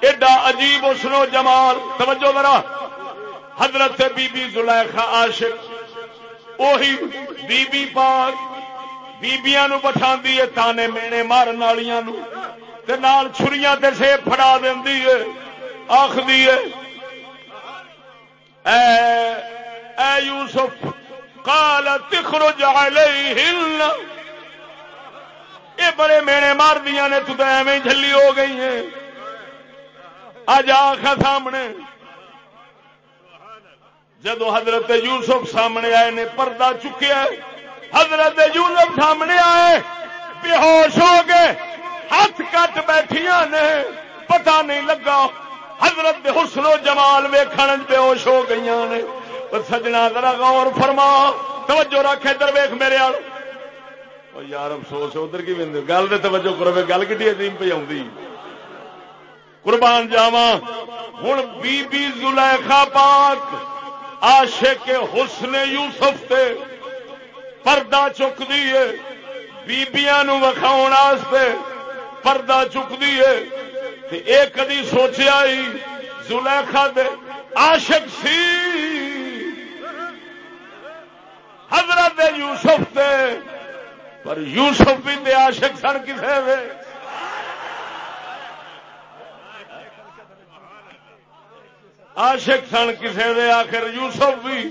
ایڈا عجیب اسنو جمال۔ توجہ ذرا۔ حضرت بی بی زلیخا عاشق۔ اوہی بی بی پاک۔ بیبیاں نو بٹھا ہے، تانے مینے مارن والیاں نو۔ تے نال چھریاں تے سے پھڑا دیندی ہے، آخدی ہے۔ اے اے یوسف قال تخرج علیہن۔ اے بڑے مینے مار دیا نے تو ایویں جھلی ہو گئی ہیں۔ اج آخ سامنے۔ جدو حضرت یوسف سامنے آئے، نے پردہ چکیا۔ حضرت یوسف سامنے آئے، بے ہوش ہو گئے۔ ہاتھ کٹ بیٹھیا نے پتا نہیں لگا۔ حضرت حسن و جمال ویخن بے ہوش ہو گئی نے۔ سجنا ذرا غور فرما۔ توجہ رکھ ادھر ویخ میرے آل۔ یار افسوس، ادھر کی گل دے توجہ کرو گل کی عظیم پہ آئی قربان جاوا ہوں بی بی زلیخا پاک آشے کے حسن یوسف تے پردہ چک دیے بیبیاں نو وکھاؤ پردہ چک دیے ایک کدی سوچیا ہی زلیخا دے عاشق سی۔ حضرت یوسف دے۔ پر یوسف بھی تے عاشق سن کسے دے۔ عاشق سن کسے دے آخر یوسف بھی۔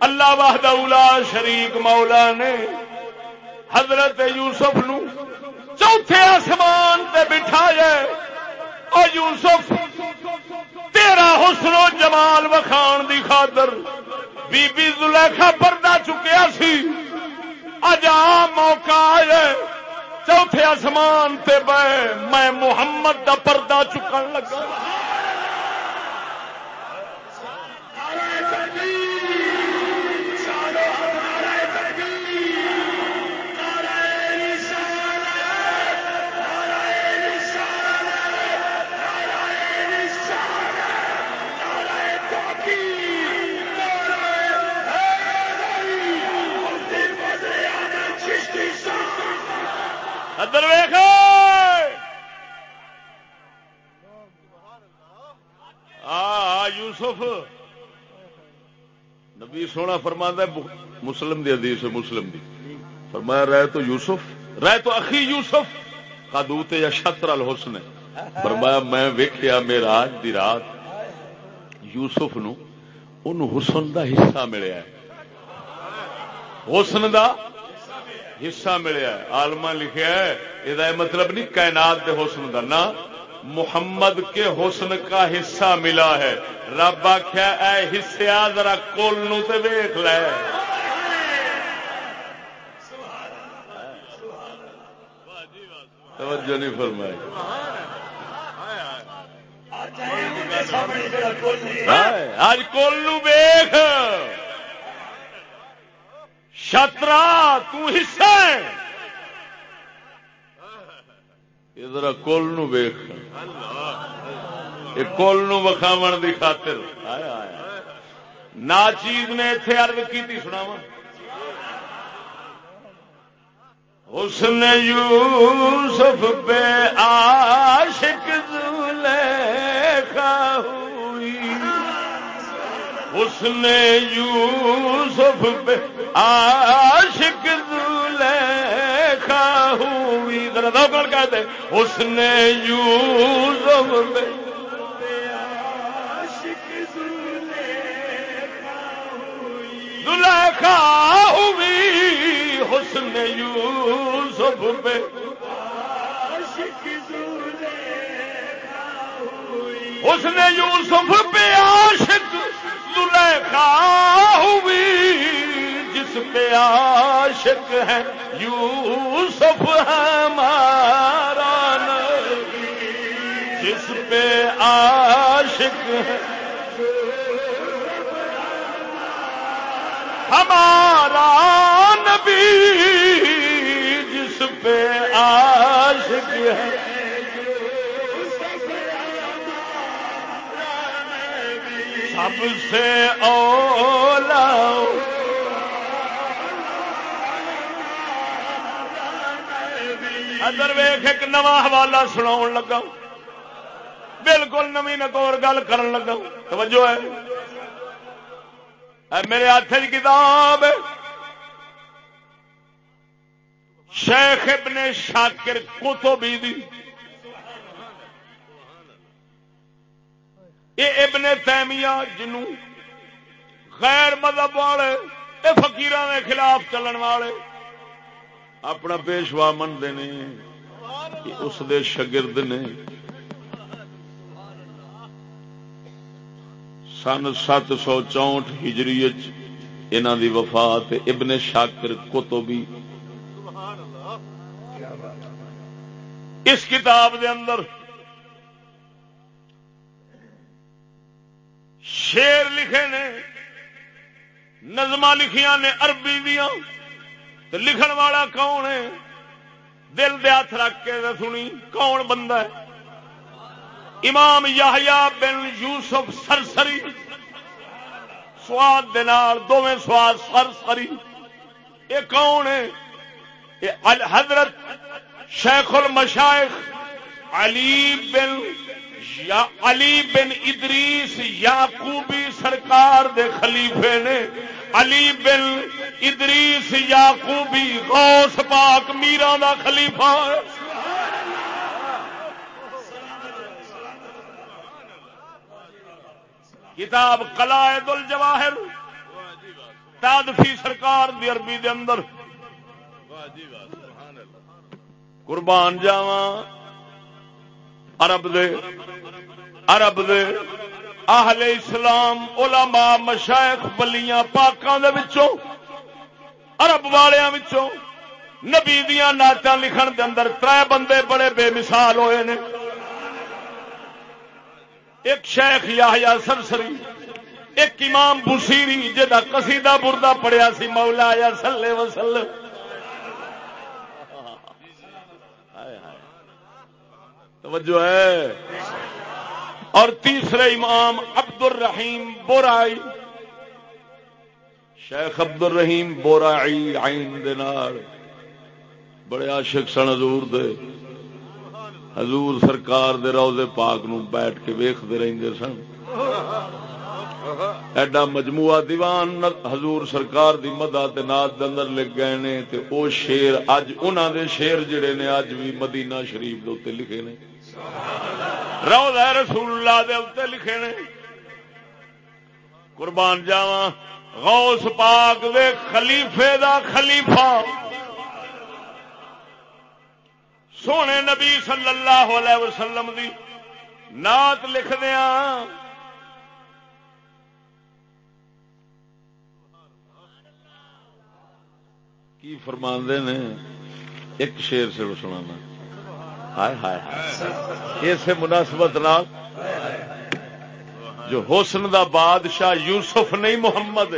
اللہ واہد اولا شریک مولا نے حضرت یوسف نو چوتھے آسمان تے بٹھایا اور یوسف، تیرا حسن و جمال وکھان دی خاطر بی بی زلیخا پردہ چکیا سی۔ اج موقع آیا چوتھے آسمان تے بہ، میں محمد دا پردہ چکن لگا۔ ادھر ویخ آ یوسف۔ نبی سونا فرما مسلم دی حدیث مسلم دی۔ فرمایا رہے تو یوسف رہے تو اخی یوسف کا دوتے یا شطر الحسن۔ فرمایا، میں ویکھیا میرا آج دی رات۔ یوسف نو ان حسن دا حصہ ملیا ہے۔ حسن دا حصہ ملیا آلما لکھا ہے یہ مطلب نہیں کائنات دے حسن کا نہ۔ محمد کے حسن کا حصہ ملا ہے۔ رب آخیا اے حصے ذرا کل نو تے ویخ لے۔ توجہ نہیں فرمائی۔ آج کل نو ویخ شطرا تسا ادھر کل نو ویخ کل نو وکھاو دی خاطر۔ نا چیز نے اتے ارد کی سنا اس نے یوسف بے عاشق زلیخا ہوئی۔ اس نے یوسف بے عاشق زلیخا ہوئی۔ ذرا دو کر کہتے اس نے یوسف بے زلیخا ہوئی۔ حسن نے یوسف پہ اس نے یوسف پہ عاشق زلیخا ہوئی۔ پہ عاشق ہے یوسف ہمارا جس پہ عاشق ہے ہمارا نبی۔ جس پہ عاشق ہے سب سے اولا ادر ویخ ایک نواں حوالہ سنا لگا بالکل نمی نکور گل کر لگا توجہ ہے۔ میرے ہاتھ کتاب۔ شیخ ابن شاکر کتبی دی۔ یہ ابن تیمیہ جنوں غیر مذہب والے یہ فکیر کے خلاف چلن والے۔ اپنا پیشوا منتے نے اس دے شگرد نے۔ سن سات سو چونٹ ہجری انہوں دی وفات ابن شاکر کتبی اس کتاب دے اندر شیر لکھے نے نظم لکھیاں نے، عربی دیا تو لکھن والا کون ہے دل دے ہاتھ رکھ کے سنی کون بندہ ہے امام یاہیا بن یوسف سرسری سواد دونوں سواد سرسری یہ کون ہے یہ حضرت شیخ المشائخ علی بن یا علی بن ادریس یاقوبی سرکار دے خلیفے نے، علی بن ادریس یاقوبی غوث پاک میرا دا خلیفہ۔ کتاب قلائد الجواہر، تادفی سرکار دی عربی دے اندر۔ قربان جاواں۔ عرب دے عرب دے، اہل اسلام، علماء، مشائخ بلیاں پاکاں دے وچوں، عرب والیاں وچوں، نبی دیاں نعتاں لکھن دے اندر ترے بندے بڑے بے مثال ہوئے نے۔ ایک شیخ یاہیا سرسری، ایک امام بصیری جدا قصیدہ بردہ پڑھیا سی، مولا یا صلی وسلم۔ توجہ ہے۔ اور تیسرے امام عبد الرحیم بورائی۔ شیخ عبد الرحیم بورائی عین دینار بڑے عاشق سن حضور دے۔ حضور سرکار دے روزے پاک نو بیٹھ کے ویختے رہتے سن۔ ایڈا مجموعہ دیوان حضور سرکار دی مدد نات دے اندر لگ گئے نے تے او شیر اج انہاں دے شیر جڑے نے اج بھی مدینہ شریف دے اوتے لکھے نے۔ روضہ رسول اللہ دے اوتے لکھے نے۔ قربان جاواں۔ غوث پاک دے خلیفے دا خلیفہ۔ سونے نبی صلی اللہ علیہ وسلم دی نعت لکھ دیا کی فرماندے نے؟ ایک شیر سے سنانا۔ ہائے ہائے ہائے۔ مناسبت نال جو حسن دا بادشاہ یوسف نہیں محمد۔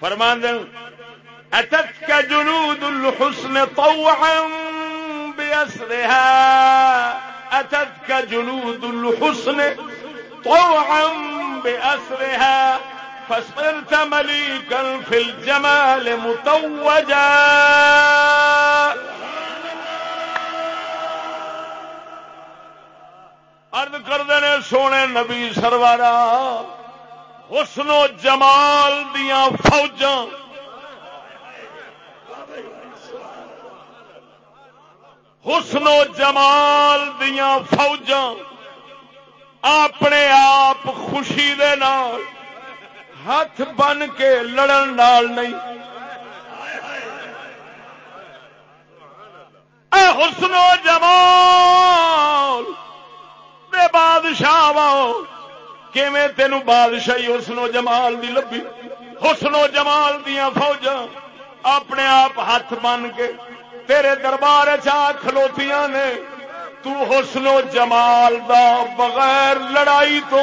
فرماندے أتتك جنود الحسن طوعا بأسرها۔ أتتك جنود الحسن طوعا بأسرها۔ فصرت مليكا في الجمال متوجا۔ سونے نبی سروارا حسن و جمال دیا فوجاں۔ حسن و جمال دیا فوجاں۔ اپنے آپ خوشی دے نال، ہاتھ بن کے لڑن نال نہیں۔ اے حسن و جمال! دے بادشاہ کیویں تینوں بادشاہی حسن و جمال دی لبی حسن و جمال دیا فوجاں اپنے آپ ہاتھ بن کے تیرے دربار چا کھلوتیاں نے، تو حسن و جمال دا بغیر لڑائی تو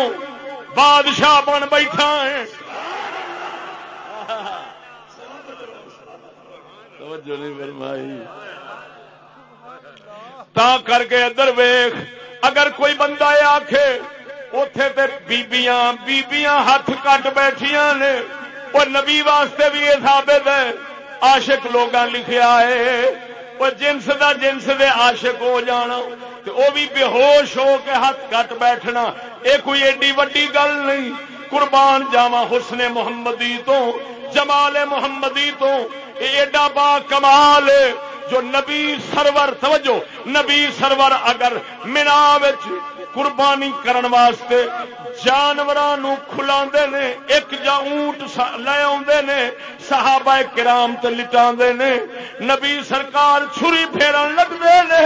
بادشاہ بن بیٹھا ہے۔ تا کر کے ادھر ویخ اگر کوئی بندہ آخے اتے تے بیبیاں بیبیاں ہاتھ کٹ بیٹھیاں نے وہ نبی واسطے بھی یہ ثابت ہے، عاشق لوگ لکھیا ہے وہ جنس دا جنس دے عاشق ہو جانا وہ بھی بے ہوش ہو کے ہاتھ کٹ بیٹھنا یہ کوئی ایڈی وڈی گل نہیں۔ قربان جاوا حسن محمدی تو، جمال محمدی تو ایڈا با کمال جو نبی سرور، توجہ، نبی سرور اگر مینا قربانی کرن واسطے جانوروں کھلا نے، ایک جا اونٹ لے آدھے نے، صحابہ کرام تے لٹا نے، نبی سرکار چھری پھیرن لگتے نے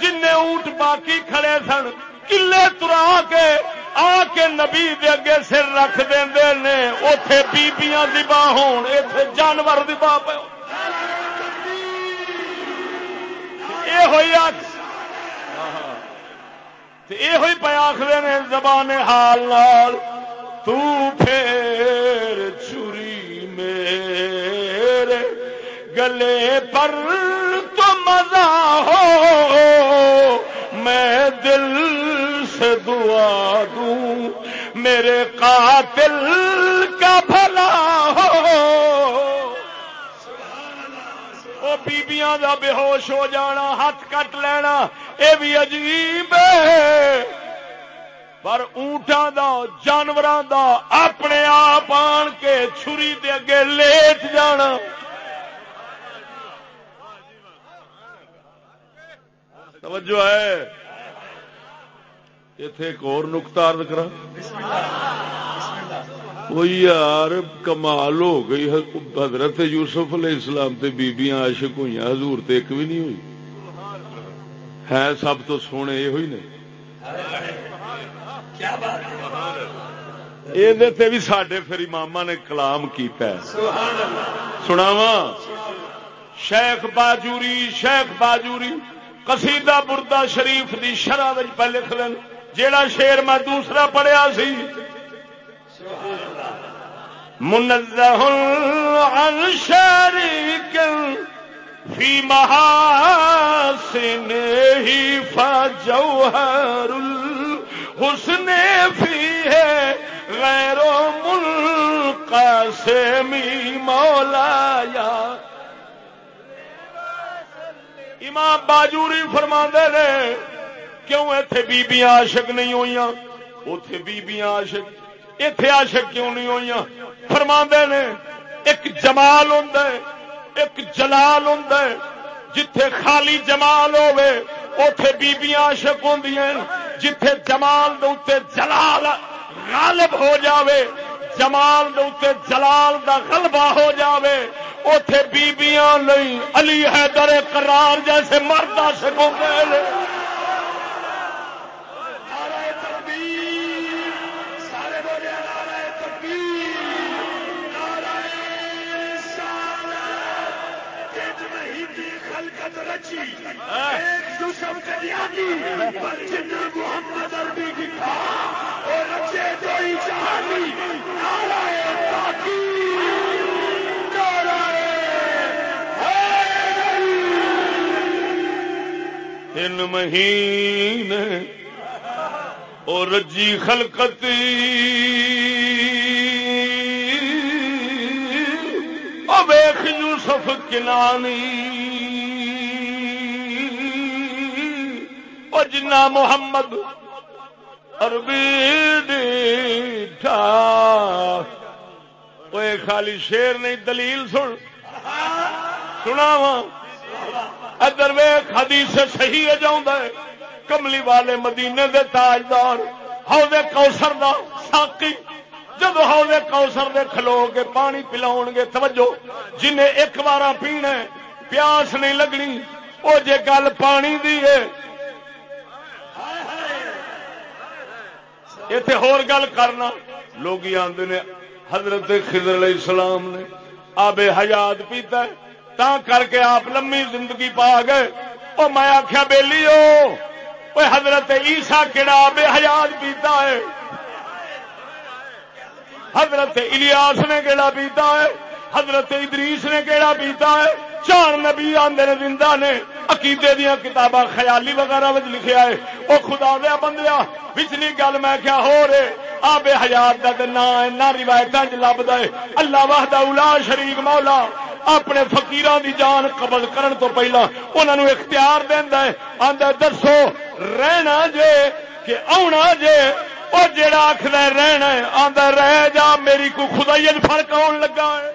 جن اونٹ باقی کھڑے سن کلے ترا کے، آ کے نبی دے اگے سر رکھ دے نے اتے بیبیاں دبا ہون اتے جانور دبا پہ یہ ہوئی یہ ہوئی پہ آخر نے زبان حال نال، تو پھر چھری میرے گلے پر تو مزہ ہو، میں دل سے دعا دوں، میرے قاتل کا بھلا بیبیاں دا بے ہوش ہو جانا، ہاتھ کٹ لینا، اے بھی عجیب ہے۔ پر اونٹاں دا، جانوراں دا اپنے آپ آن کے چھری دے اگے لیٹ جانا۔ توجہ ہے۔ اتے ایک اور نقطہ کرا وہ یار، کمال ہو گئی حضرت یوسف علیہ السلام تے بیبیاں عاشق ہوئی حضور تے ایک بھی نہیں ہوئی۔ ہے سب تو سونے یہ ہوئی نے۔ یہ بھی سڈے پھر امام نے کلام کیتا ہے۔ سناوا شیخ باجوری شیخ باجوری، قصیدہ بردہ شریف دی شرح پہ لکھ لین۔ جیڑا شیر میں دوسرا پڑھیا سی منزہ عن شریک فی محاسن ہی فجوہر الحسن فی ہے غیر منقسمی مولا یا امام باجوری فرما دے کیوں ایتھے بیبیاں عاشق نہیں ہوئی اتے بیبیاں عاشق اتے عاشق کیوں نہیں ہوئی فرما نے، ایک جمال ہوں ایک جلال ہوں جتھے خالی جمال ہوے اتے بیبیاں عاشق ہوں جتھے جمال دے جلال غالب ہو جاوے، جمال دے جلال دا غلبہ ہو جاوے اتے بیبیاں نہیں، علی حیدر قرار جیسے مرد عاشق ہو محمد عربی کی اور رچے تو ہی جہانی تین مہینے اور رجی خلقتی ویخ یوسف کنانی۔ جنا محمد وہ خالی شیر نہیں، دلیل سن۔ سنا وا ادر ویخ حدیث صحیح ہے کملی والے مدینے دے تاجدار ہودے کوسر دا ساقی۔ جب ہاؤ کوسر دے کھلو گے پانی پلاؤ گے، توجہ، جنہیں ایک بار پینا پیاس نہیں لگنی۔ وہ جے گل پانی دی ہے اتے ہور گل کرنا۔ لوگ آدھے نے، حضرت خضر علیہ السلام نے آب حیات پیتا ہے، تا کر کے آپ لمبی زندگی پا گئے۔ وہ میں آخیا بہلی ہو حضرت عیسا کہڑا آب حیات پیتا ہے؟ حضرت الیاس نے کہڑا پیتا ہے؟ حضرت ادریس نے کہڑا پیتا ہے؟ چار نبی آدھے نے زندہ نے، عقیدے دیا کتاباں خیالی وغیرہ لکھیا ہے وہ خدا دیا بندیا پچھلی گل میں کیا ہو رہے؟ آب حیات کا نام نہ روایت لبد ہے۔ اللہ واہدہ الا شریک مولا۔ اپنے فقیران دی جان قبض کرن تو پہلا انہوں نے اختیار دینا ہے۔ آدھا دسو، رہنا جے کہ آنا جے۔ وہ جڑا آخر رہنا ہے آدھا رہ جا، میری کو خدائی فرق آن لگا ہے۔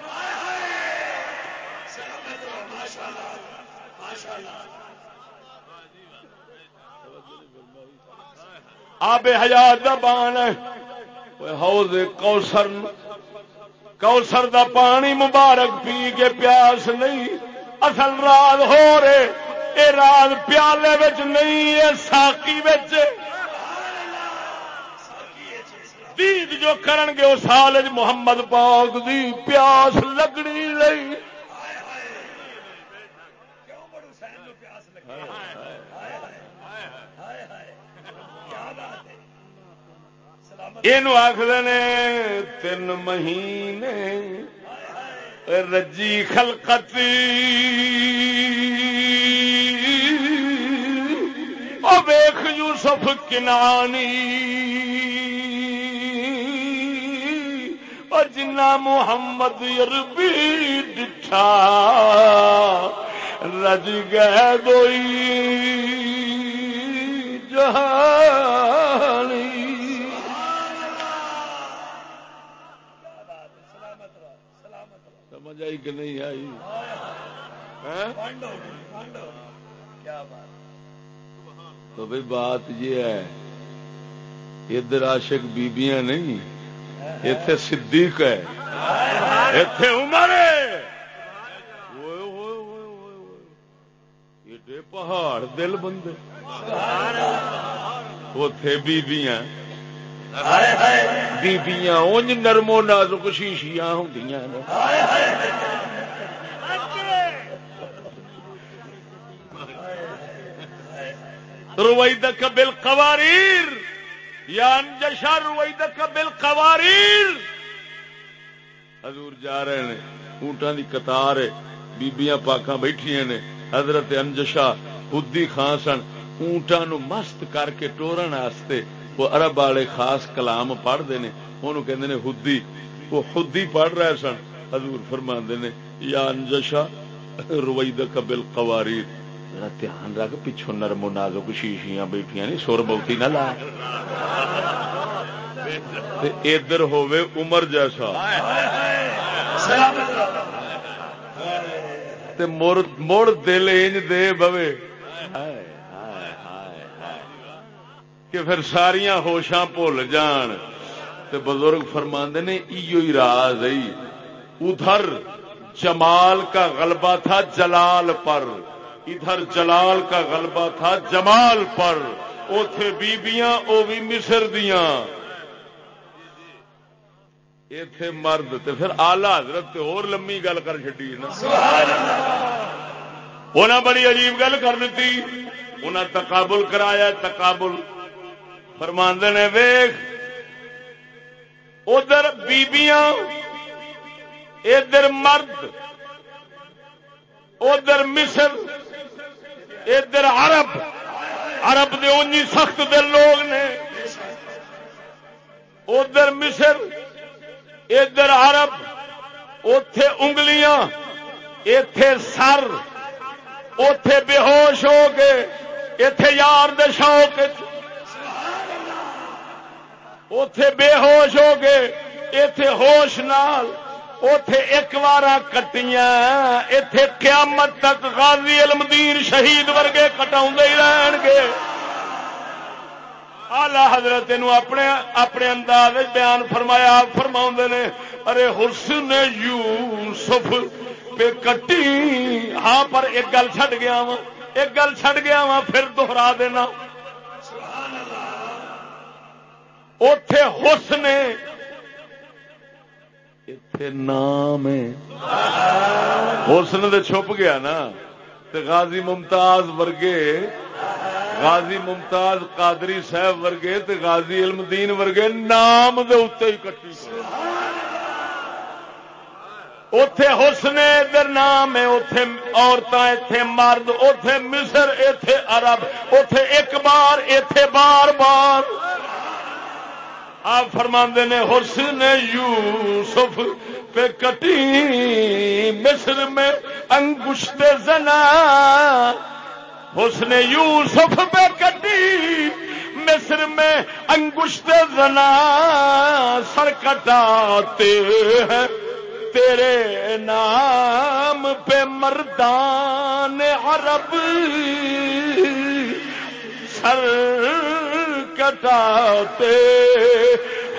آب حیات دا بان ہے حوض کوسر دا پانی مبارک پی کے پیاس نہیں۔ اصل رات ہو رہے۔ اے رات پیالے بچ نہیں ہے ساکی بچ دید جو کرن گے، اس سال محمد پاک دی پیاس لگنی نہیں۔ یہ آخر نے تین مہینے رجی خلقت ویخ یوسف کنانی اور جنا محمد عربی ڈٹھا رج گئے دوئی جہانی سمجھ آئی کہ نہیں آئی؟ تو بھائی بات یہ ہے ادھر عاشق بیبیاں نہیں اتے صدیق ہے اتے عمر ایڈے پہاڑ دل بندے۔ اتے بیبیاں۔ بیبیاں اونج نرمو نازک شیشیاں ہوں روئی دبل قواریر یا انجشا روئی دبل قواریر۔ حضور جا رہے ہیں اونٹان دی قطار بیبیاں پاکاں بیٹھیاں نے۔ حضرت انجشا خودی خان سن اونٹاں نو مست کر کے ٹورن واسطے وہ ارب والے خاص کلام پڑھتے ہیں وہ کہ ہدی، وہ خودی پڑھ رہے سن۔ حضور فرما نے، یا انجشا روئی دبل قواری دھیان رکھ پچھو نرم و نازک شیشیاں بیٹھیا نہیں، سر بہتی نہ لا۔ ادھر ہوے عمر جیسا۔ تے مڑ دل انج دے بوے کہ پھر ساریا ہوشاں بھول جان۔ تے بزرگ فرماندے نے ایو ہی راز ہے ادھر جمال کا غلبہ تھا جلال پر۔ ادھر جلال کا غلبہ تھا جمال پر۔ اوتھے بیبیاں او بھی مصر دیاں۔ ایتھے مرد تے پھر آلہ حضرت تے اور لمبی گل کر چڈی نا۔ بڑی عجیب گل کر دیتی۔ انہیں تقابل کرایا تقابل فرماند نے ویخ ادھر بیبیاں، ادھر مرد، ادھر مصر، ادھر عرب۔ عرب دے اونی سخت دل لوگ نے۔ ادھر مصر، ادھر عرب اتے انگلیاں اتے سر اتے بے ہوش ہو کے اتے یار دے شوق اتے بے ہوش ہو گئے۔ اتے ہوش نال اتے ایک بار کٹیاں۔ اتے قیامت تک غازی علمدین شہید ورگے کٹا ہی رہن گے۔ آلہ حضرت اپنے اپنے انداز بیان فرمایا فرما نے، ارے حسن یوسف پہ کٹی۔ ہاں پر ایک گل چھڈ گیا وا ایک گل چھڈ گیا وا پھر دوہرا دینا۔ اتے حسن اتے نام حسن دے چھپ گیا نا۔ غازی ممتاز ورگے۔ غازی ممتاز قادری صاحب ورگے تے غازی علم دین ورگے نام دے ہی کٹی اتے حسن ادھر نام ہے۔ اتے عورت اتے مرد اتے مصر اتے عرب اتے ایک بار اتے بار بار۔ آپ فرما نے حسن یوسف پہ کٹی مصر میں انگشت زنا۔ حسن یوسف پہ کٹی مصر میں انگشت زنا۔ سر کٹاتے ہیں تیرے نام پہ مردان عرب۔ سر کٹاتے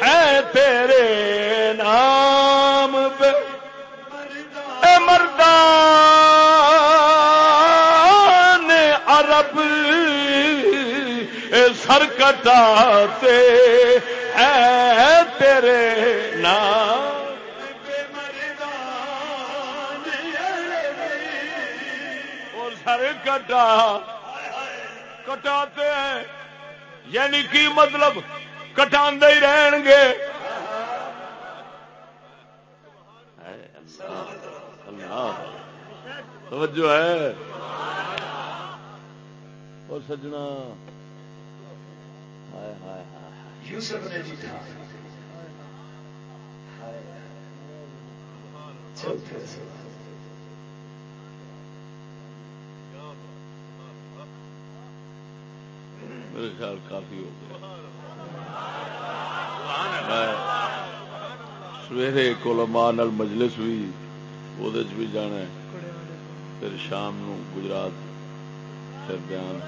ہیں تیرے نام پہ۔ اے مردان عرب سر کٹاتے ہیں تیرے نام۔ سر کٹا کٹاتے ہیں۔ یعنی کی مطلب؟ کٹا ہی رہن گے۔ توجہ ہے۔ اور سجنا۔ یوسف نے جی تھا چلتے میرے خیال کافی ہو گیا۔ سویرے علماء نال مجلس بھی وہ بھی جانا ہے۔ پھر شام نو گجرات پھر بیان۔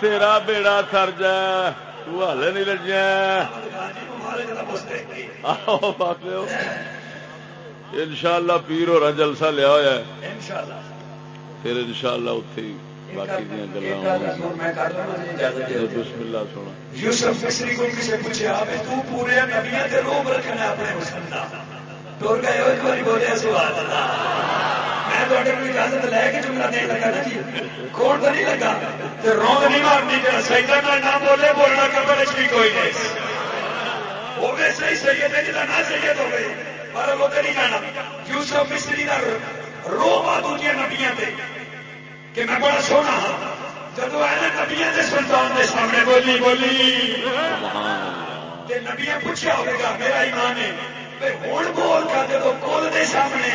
تیرا بیڑا تر جا ہالے نہیں لجیا۔ ان شاء اللہ پیر ہو جلسہ لیا ہوا پھر ان شاء اللہ اتے یوسف مصری کو کسی پوچھا تو پورے نبیا کے روب رکھنا اپنے حسن کا ٹور گئے ایک بار بولے سوال میں تھوڑے کو اجازت لے کے جملہ دے لگا نا جی۔ نہیں لگا۔ نہیں مارنی کہ کا بولے بولنا بھی کوئی نہیں۔ وہ سید ہے جدا نہ سید ہو گئی۔ پر وہ نہیں جانا۔ یوسف مصری کا روب آ دوجیاں نبیاں تے۔ کہ میں بڑا سونا ہاں۔ جب نبیا کے سلطان کے سامنے بولی بولی۔ نبیا پوچھا ہوگا میرا ایمان ہے۔ ہوں بول کا جب کول کے سامنے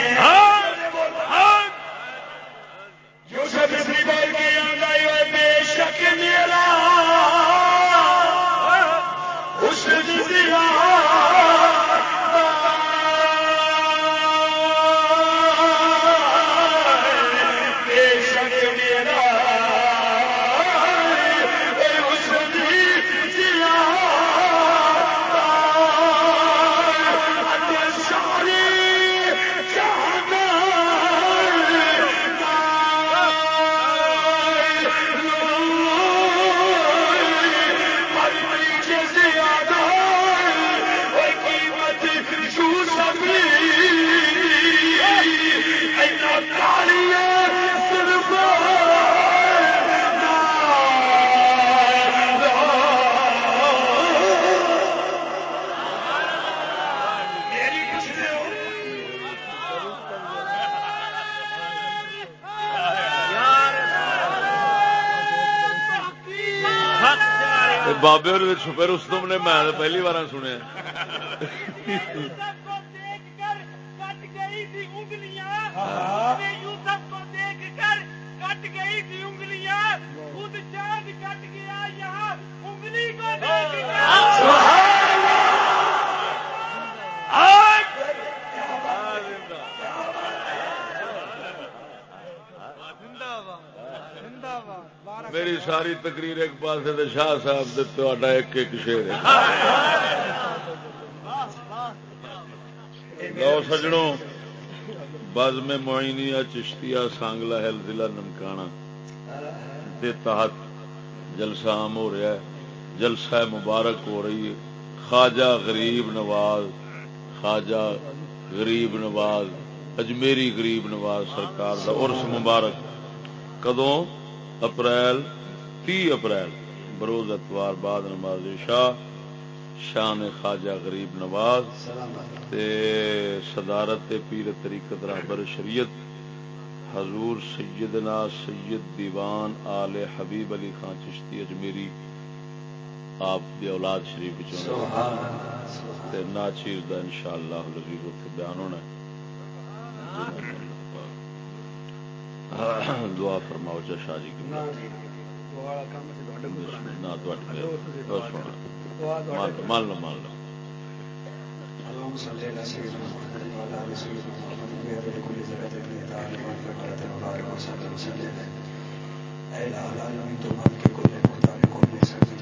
یوسف اسری بول کے بے شک میرا بابے اور چھپے رستم نے میں پہلی بار سنیا۔ میری ساری تقریر ایک پاس شاہ صاحب ایک ایک شیر لو سجڑوں بز میں معینیا چشتیا سانگلا ہل ضلع نمکانا دے تحت جلسہ عام ہو رہا ہے، جلسہ مبارک ہو رہی ہے۔ خواجہ غریب نواز، خواجہ غریب نواز، اجمیری غریب نواز سرکار دا عرس مبارک۔ کدوں؟ اپریل تی اپریل بروز اتوار بعد نماز شاہ شان خواجہ غریب نواز تے صدارت پیر طریقت رہبر شریعت حضور سیدنا سید دیوان آل حبیب علی خان چشتی اجمیری آپ دی اولاد شریف ناچیر دا انشاءاللہ لذیذ اتنے بیان ہونا دعا فرماؤ جا شاہ جی کی۔ مان لو مان لو اے العالمین تو مان کے کل مختار کون نہیں سکتے